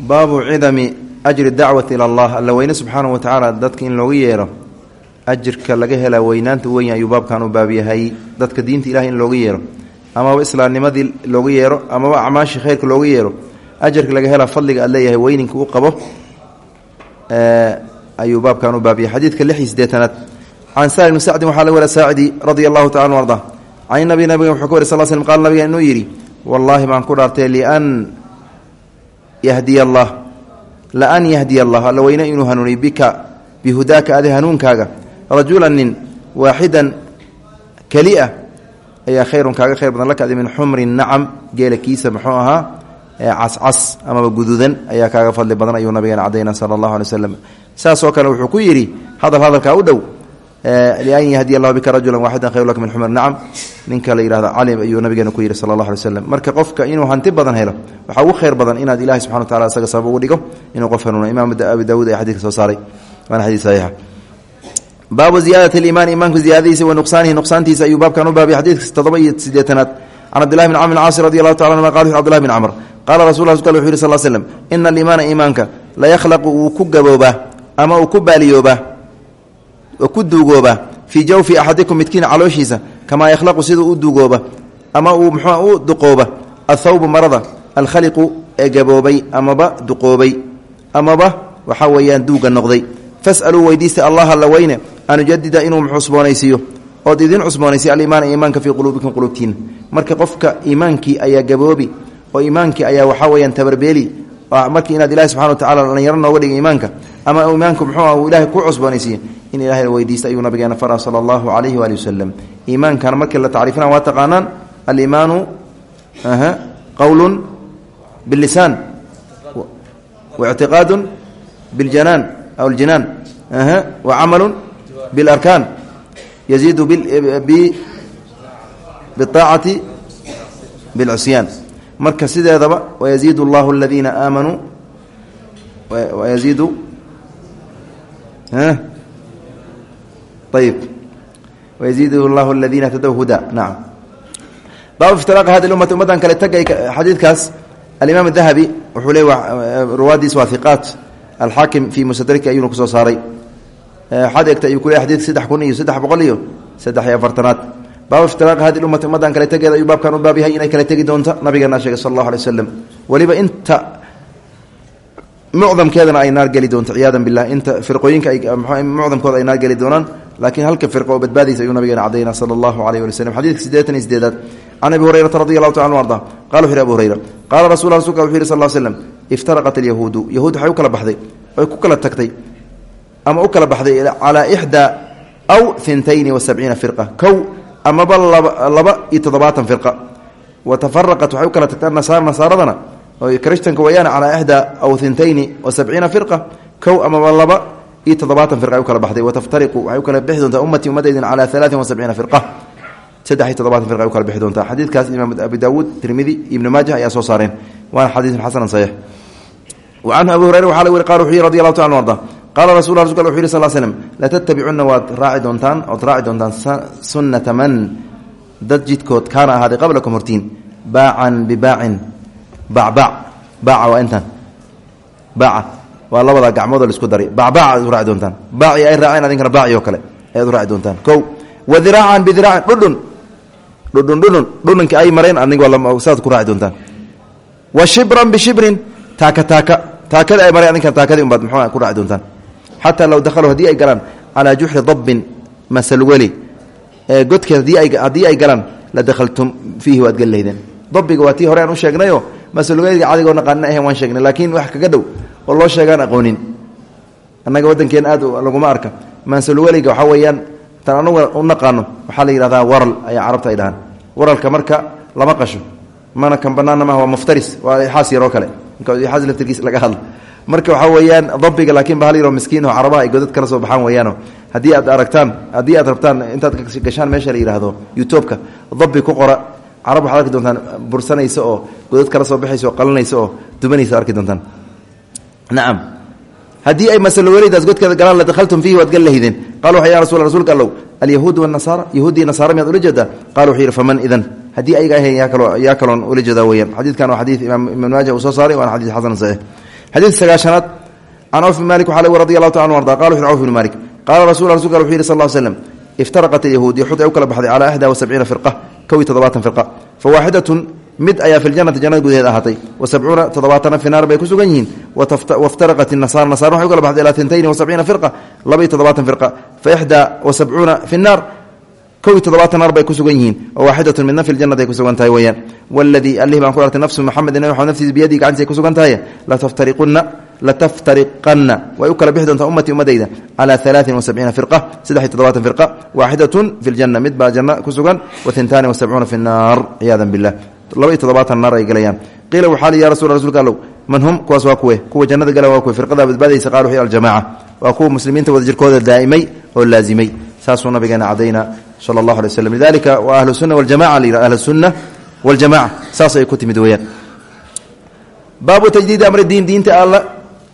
baabu cidami ajri dacwati ila allah. Alla weyne subxaanahu wa tacaala dadka in loogu yeero ajirka laga helaa weynaanta weyn ayuu baabkan u baab yahay. Dadka diinta ilahay in looga yeero amaba islaamnimadii looga yeero amaba acmaashii khayrka looga yeero ajarka laga helaa fadliga aad leeyahay weyninka u qabo ayuu baabkan u baab yahay. Xadiidka lix iyo sideetanaad can sahl bni sacdin waxaa laga wara saacidi radia allahu tacala anu arda. Can nabi nabiga wuxuu ka wari sal slm qaala nabiga inuu yidhi wallaahi baan ku dhaartay lian yahdiya allah laan yahdiya allah alla weyne inuu hanuuniy bika. Bihudaaka adi hanuunkaaga rajulan nin waaxidan kelia ayaa khayrun kaaga. Khayr badan laka adi min xumri nacam. Geela kiisa muxuu ahaa cascas amaba guduudan ayaa kaaga fadli badan ayuu nabigeena cadayna sala allahu alay waslem saasoo kale wuxuu ku yidhi hadal hadalkaa u dhow lian yahdiya allahu bika rajulan waaxidan khayru laka min xumri nacam ninka la yihahdo calim ayuu nabigeena ku yidhi sala allah alay waslem marka qofka inuu hanti badan helo waxaa ugu khayr badan inaad ilahi subxana wa tacala isaga sabab ugu dhigo inuu qof hanuuna imaam abi daawuud ayaa xadidka soo saaray waana xadiid saxiixa baabu ziyaadati aliimaani imaanku ziyaadadiisa wa nuqsaanihi nuqsaantiisa ayuu baabkan u baabiyay xadiidka toddoba iyo sideetanaad can cabdillahi bn camr bn caasi radi allahu tacala anuma qala wuxu cbdillahi bn camr qaala rasul la wuxu yiri sal slm ina ku duugoobaa fii jawfi axadikum midkiin calooshiisa kamaa yakhlaqu siduu u duugooba ama uu muxua u duqooba athawbu marada alkhaliqu ee gaboobay amaba duqoobay amaba waxaa weeyaan duuga noqday. Fasaluu weydiista allaha la weyne an ujadida inuu cusboonaysiiyo. Ood idin cusboonaysiy aliimaana iimaanka fii quluubikum quluubtiina marka qofka iimaankii ayaa gaboobi oo iimaankii ayaa waxaa weyaan tabarbeeli markii inaad ilahi subxana wa tacala dhalinyaro nooga dhiga iimaanka ama iimaanku muxuu ilahay ku cusboonaysiiye in ilahay la weydiista ayuu nabigeena fara sala allahu calayhi waali wasalam iimaankana markii la tacriifina waa taqaanaan aliimaanu qowlun bilisaan waictiqaadu biljanaan aw aljanaan wa camalu bilarkaan yaziidu biaacati bilcusyaan marka sideedaba wayaziid allahu aladiina aamanuu wayaziidu ayib wayaziid llahu aladiina htadow huda nacam baabu iftiraaqa hadi ummati ummaddan kale tagay xadiidkaas alimaam dahabi wuxuu le ruwaadiis waa hiqaat alxaakim fii musadraki ayuuna ku soo saaray. Xadegta ayuu ku le xadidka saddex kun iyo saddex boqol iyo saddex baabu iftiraaqa hadi ummati ummaddan kale tegeeda ayuu baabkan u baab yahay inay kale tegi doonta. Nabigeena sheegay sal allahu alay waslem weliba inta mucdamkeedana ay naar geli doonto ciyaada bilah inta firqooyinka mucdamkooda ay naar geli doonaan laakiin halka firqo oo badbaadaysa ayuu nabigeena cadayna sala allahu alayh wali slm xadidka siddeetan iyo sideedaad can abi hurayrata radi allahu taala anu arda qala wuxu yhi abu hurayra qaala rasul rasulka wuxu yhi sal l slem iftaraqat alyahuudu. Yahuud waxay u kala baxday oy ku kala tagtay ama u kala baxday calaa ixdaa aw intayni wa sabciina firqa. Kow amaba laba iyo toddobaatan firqa. Wa tafaraqat waxay u kala tagtaa nasaar nasaaradana kristanka wayaan calaa ixdaa aw intayni wa sabciina firqa kow amaba laba iyo toddobaatan firqa ay u kala baxday. Wataftariqu waxay u kala bixi doontaa ummatii ummaddeydin calaa alaain wa sabciina firqa. Saddex iyo toddobaatan firqa ay u kala bixi doontaa. Xadiidkaas imaam abi daawuud tirmidi ibnu maajah ayaa soo saareen. Waana xadiidun xasanan saxiix. Wa canhu abi hurayra waxaa la weri qala wuxuu yihi radi allahu taala arda qaala rasul rasulka wuxu yhi sal slm latattabicunna waad raaci doontaan ood raaci doontaan sunnata man dad jidkood kaana ahaaday qablakum hortiin baacan bibaacin bacbac baaca waa intan baaca waa labada gacmood oo la isku daray bacbac aad u raaci doontaan baaci ay raaceen adinkana baaci oo kale ayaad u raaci doontaan kow wa diraacan bidiraacin dhudhun dhudhun dhudhun dhudhunka ay mareen adig saad ku raaci doontaan wa shibran bishibrin taaka taaka taakada ay mareen adinkana taakadii xataa low dakhaluu haddii ay galaan calaa juxri dabbin masalweli godkeed haddii ay galaan la dakhaltum fiihi waad geli lahdeen dabbiga waa tii hore aan u sheegnayo masalweliga cadigoo naqaanina ahayn waan sheegnay laakiin wax kaga dhow oo loo sheegaan aqoonin. Annaga waddankeena aad laguma arka. Masalweliga waxaa weeyaan tan anuga u naqaano waxaa la yidhahdaa waral ayaa carabta ay dhahaan. Waralka marka lama qasho mana kan banaanna maaha waa marka waxaa weeyaan dabiga laakiin bahal yaroo miskiinoo carabaha ay godad kala soo baxaan weeyaano. Haddii aad aragtaan haddii aad rabtaan intaad gashaan meesha la yidhaahdo youtubeka dabi ku qora. Carab waxaad arki doontaan bursanaysa oo godad kala soo baxaysa oo qalanaysa oo dubanaysa arki doontaan. Nacam haddii ay masalowelidaas godkeeda galaan la dakhaltum fiihi waad gal lahaydeen qala waxa ya rasul rasuulka allow alyahuud wanasaara yahuudiya nasaara miyaad ula jeedaa? Qala wuxuu faman idan haddii ayaga ahayn yaa kaloo yaa kaloon ula jeedaa weeyaan. Xadiidkan waa xadiid imaam ibn maaja uu soo saaray waana xadiid xasan xadiidka sagaashanaad can cawf bn malik lagu radi allahu taala anu arda qala wuxu cawf bn malik qaala rasul rasulka wuxu yidhi sal ll slam iftaraqat alyahuud yahuud ay u kala baxday calaa axdaa wa sabciina firqa kow iyo toddobaatan firqa fa waaxidatun mid ayaa fi ljanati jannada gudaheed ahaatay wa sabcuuna toddobaatana fi naar bay ku sugan yihiin waftaraqat inasara nasara waxay u kala baxday ilaa tintayni wa sabciina firqa laba iyo toddobaatan firqa fa ixdaa wa sabcuuna fi nnaar kow toddobaatan naar bay ku sugan yihiin wa waaxidatun midna fi ljanati ay ku sugan tahay weeyaan. Waladii allih baan ku artay nafsu maxamed naftiisa biyadii gacantiisa ay ku sugan tahay. Lataftariqunna lataftariqanna way u kala bixi doontaa ummatii ummadayda calaa alaain wa sabciina firqa saddex iyo toddobaatan firqa. Waaxidatun fi ljanna mid baa janno ku sugan. Wa hintaani wa sabcuuna fi nnaar ciyaadan billah. Laba iyo toddobaatan naar ay galayaan. Qiila waxaa li ya rasul rsulka allow. Man hum? Kuwaas waa kuwe. Kuwa jannada gala waa kuwe. Firqadaa badbaadaysa qala wuxu aljamaca waa kuwa muslimiinta wada jirkooda daa'imay oo laazimay. Saasuu nabigeena cadayna sala allahu alay waslam lidalika waa ahlu sunna waljamaca la yidhah ahlu sunna waljamaca saas ay ku timid weeyaan. Baabu tajdiidi amri diin diinta alla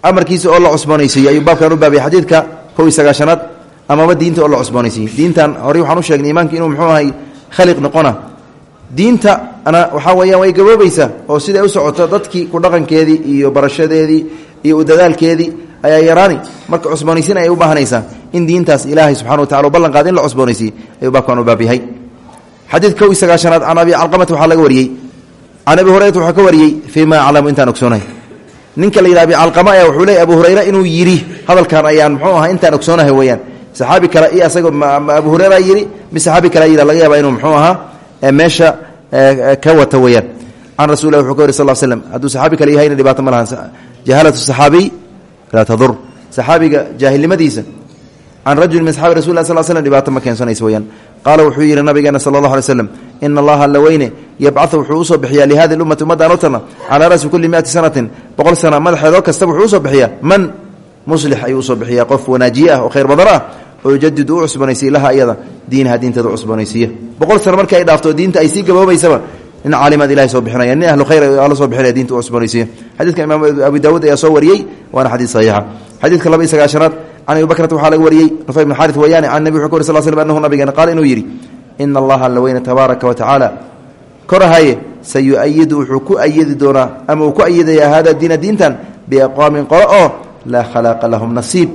amarkiisa oo la cusboonaysiiyo ayuu baabkan u baabiyay xadiidka kow iyo sagaashanaad amaba diinta oo la cusboonaysiiye diintan horey waxaan u sheegnay iimaanka inuu muxuu ahay khaliq noqona. Diinta ana waxaa weeyaan way gaboobaysaa oo siday u socoto dadkii ku iyo barashadeedii iyo u dadaalkeedii ayaa yaraani. Marka cusboonaysiin ayay u baahanaysaa in diintaas ilaahay subxana wa tacala u ballan qaada in la cusboonaysiiye ayuu baabkan u baab yahay xadiid kow iyo sagaashanaad can abi calqamata waxaa laga wariyey. Can abi hurayrata waxaa ka wariyey fii ma aclamu intaan ogsoonahay ninka la yidhah abi calqama ayaa wuxuu leey abu hurayra inuu yidhi hadalkan ayaan muxuu ahaa intaan ogsoonahay weeyaan. Saxaabi kale iyo asagoo abu hurayra yidhi? Mi saxaabi kale yidha laga yaaba inuu muxuu ahaa meesha ka wata weeyaan. Can rasul wuxuu ka wari sal slm hadduu saxaabi kale yahayna dhibaato ma lahan. Jahalatu saxaabiy laa tadur saxaabiga jaahilnimadiisa can rajuli min saxaabi rasul lah sal slm dhibaato ma keensanaysa weyaan qaala wuxuu yidhi nabigeena sala allah alay slam ina allaha alla weyne yabcahu wuxuu u soo bixiyaa lihadi lummati ummaddan u tarna calaa ra'si kulli miati sanatin boqol sana madaxeedoo kastaba wuxuu u soo bixiyaa man muslix ayuu u soo bixiyaa qof wanaajiye ah oo khayr badan ah oo yujadidu u cusboonaysiya laha iyada diinaha diinteeda u cusboonaysiiya boqol sano markii ay dhaafto diinta ay sii gaboobaysaba nin caalimaad ilahay soo bixinaya nin ahlu khayr alla soo bixinaya diinta u cusboonaysiiya xadiidka imaam abu daawuud ayaa soo can abi bakrata waxaa laga wariyey nufay bn xarit wayaani can nebi wuxuu ka wari sal slm anahu nabigeena qaala inuu yidhi ina allaha alla weyne tabaaraka wa tacaala. Korahaye sayuayidu wuxuu ku ayidi doonaa ama uu ku ayidayaa hada diina diintan biaqwaamin qolo oo laa khalaaqa lahum nasiib.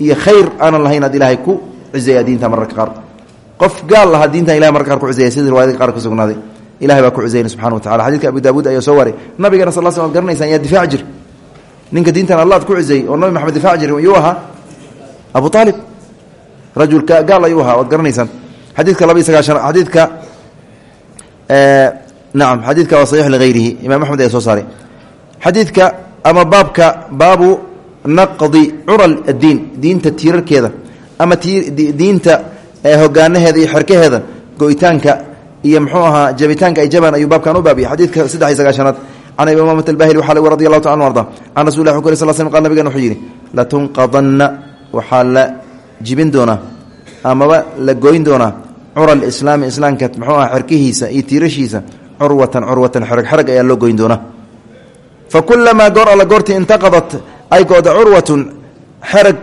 Iyo khayr aanan lahayn ad ilaahay ku cizeeya diinta mararka qaar. Qof gaal lahaa diintan ilahay mararka qaar ku cizeeya sida riwaayadka qaar ku sugnaaday. Ilahay baa ku cizeyna subxana wa tacala xadidka abu daawuud ayaa soo waray. Nabigana sal sl ad abu aalib rajulka gaal ayuu ahaa waad garanaysaan. Xadiidka laba iyo sagaashan xadiidka nacam xadiidka waa saxiix ligayrihi imam axmed ayaa soo saaray. Xadiidka ama baabka baabu naqdi cural addiin diinta tiirarkeeda ama diinta hogaanaheeda iyo xerkaheeda go'itaanka iyo mxuu ahaa jabitaanka ay jabaan ayuu baabkan u baabiyay xadiidka saddex iyo sagaashanaad can abi umaamata albahili waxaa lagu radi allahu ta anu arda. Can rasul lah wxu sl sl qal nabigan waxaa la jibin doonaa amaba la goyn doonaa cura alislaami islaamka muxuu aha xerkihiisa iyo tiirashiisa curwatan curwatan xereg xereg ayaa loo goyn doonaa fa kulamaa goor alla goortii intaqadat ay go-da curwatun xereg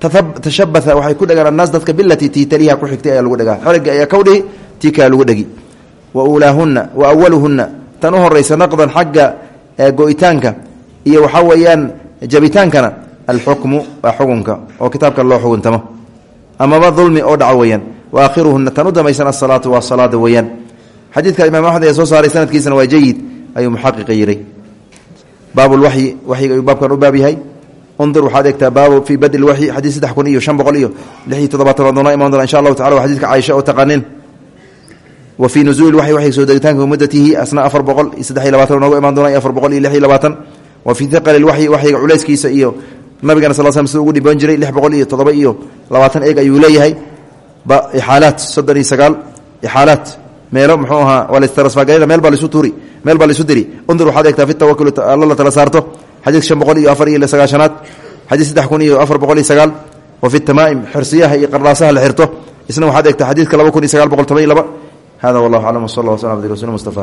tashabaha waxay ku dhagaan annaas dadka bilatii tii taliha ku xigtay ayaa lagu dhagaa. Xerega ayaa kawdhihi tii kale lagu dhegi wa uulaahunna wa awaluhunna tan u horaysa naqdan xagga go-itaanka iyo waxaa weeyaan jabitaankana alxukmu waa xukunka oo kitaabka loo xukuntamo amaba dulmi oo dhaco weeyaan wa aakhiruhuna tan u dambaysan asalaatu waa salaada weeyaan xadiidka imaam axmed ee soo saaray sanadkiisana waa jayid ayuu muxaqiqa yiray baabulwaxyi waxyiga ayuu baabkan u baab yahay undur waxaad eegtaa baabu fii badli waxyi xadiid saddex kun iyo shan boqol iyo lix iyo toddobaatan doona imaan doona insha allahu tacala waa xadidka caaisha oo taqaanin wa fii nuzuuli waxyi waxyiga soo degitaanka muddatihi asna afar boqol nabigana sal slam sida ugu dhiboon jiray lix boqol iyo toddoba iyo labaatan eeg ayuu leeyahay. Ixaalaat soddon iyo sagaal ixaalaat. Meelo muxuu ahaa waa lastarasfaagalayna meel baa laisu tuuri meel baa laisu diri. Undur waxaad eegtaa fi tawakul alla la tala saarto. Xadiidka shan boqol iyo afar iyo sagaashanaad xadiid saddex kun iyo afar boqol iyo sagaal. Wa fi tamaa'im xirsiyaha iyo qardhaasaha la xirto. Isna waxaad eegtaa xadiidka laba kun iyo sagaal boqol toban iyo laba. Hada wallahu aclam wsal allah waslam abdi rasul mustafa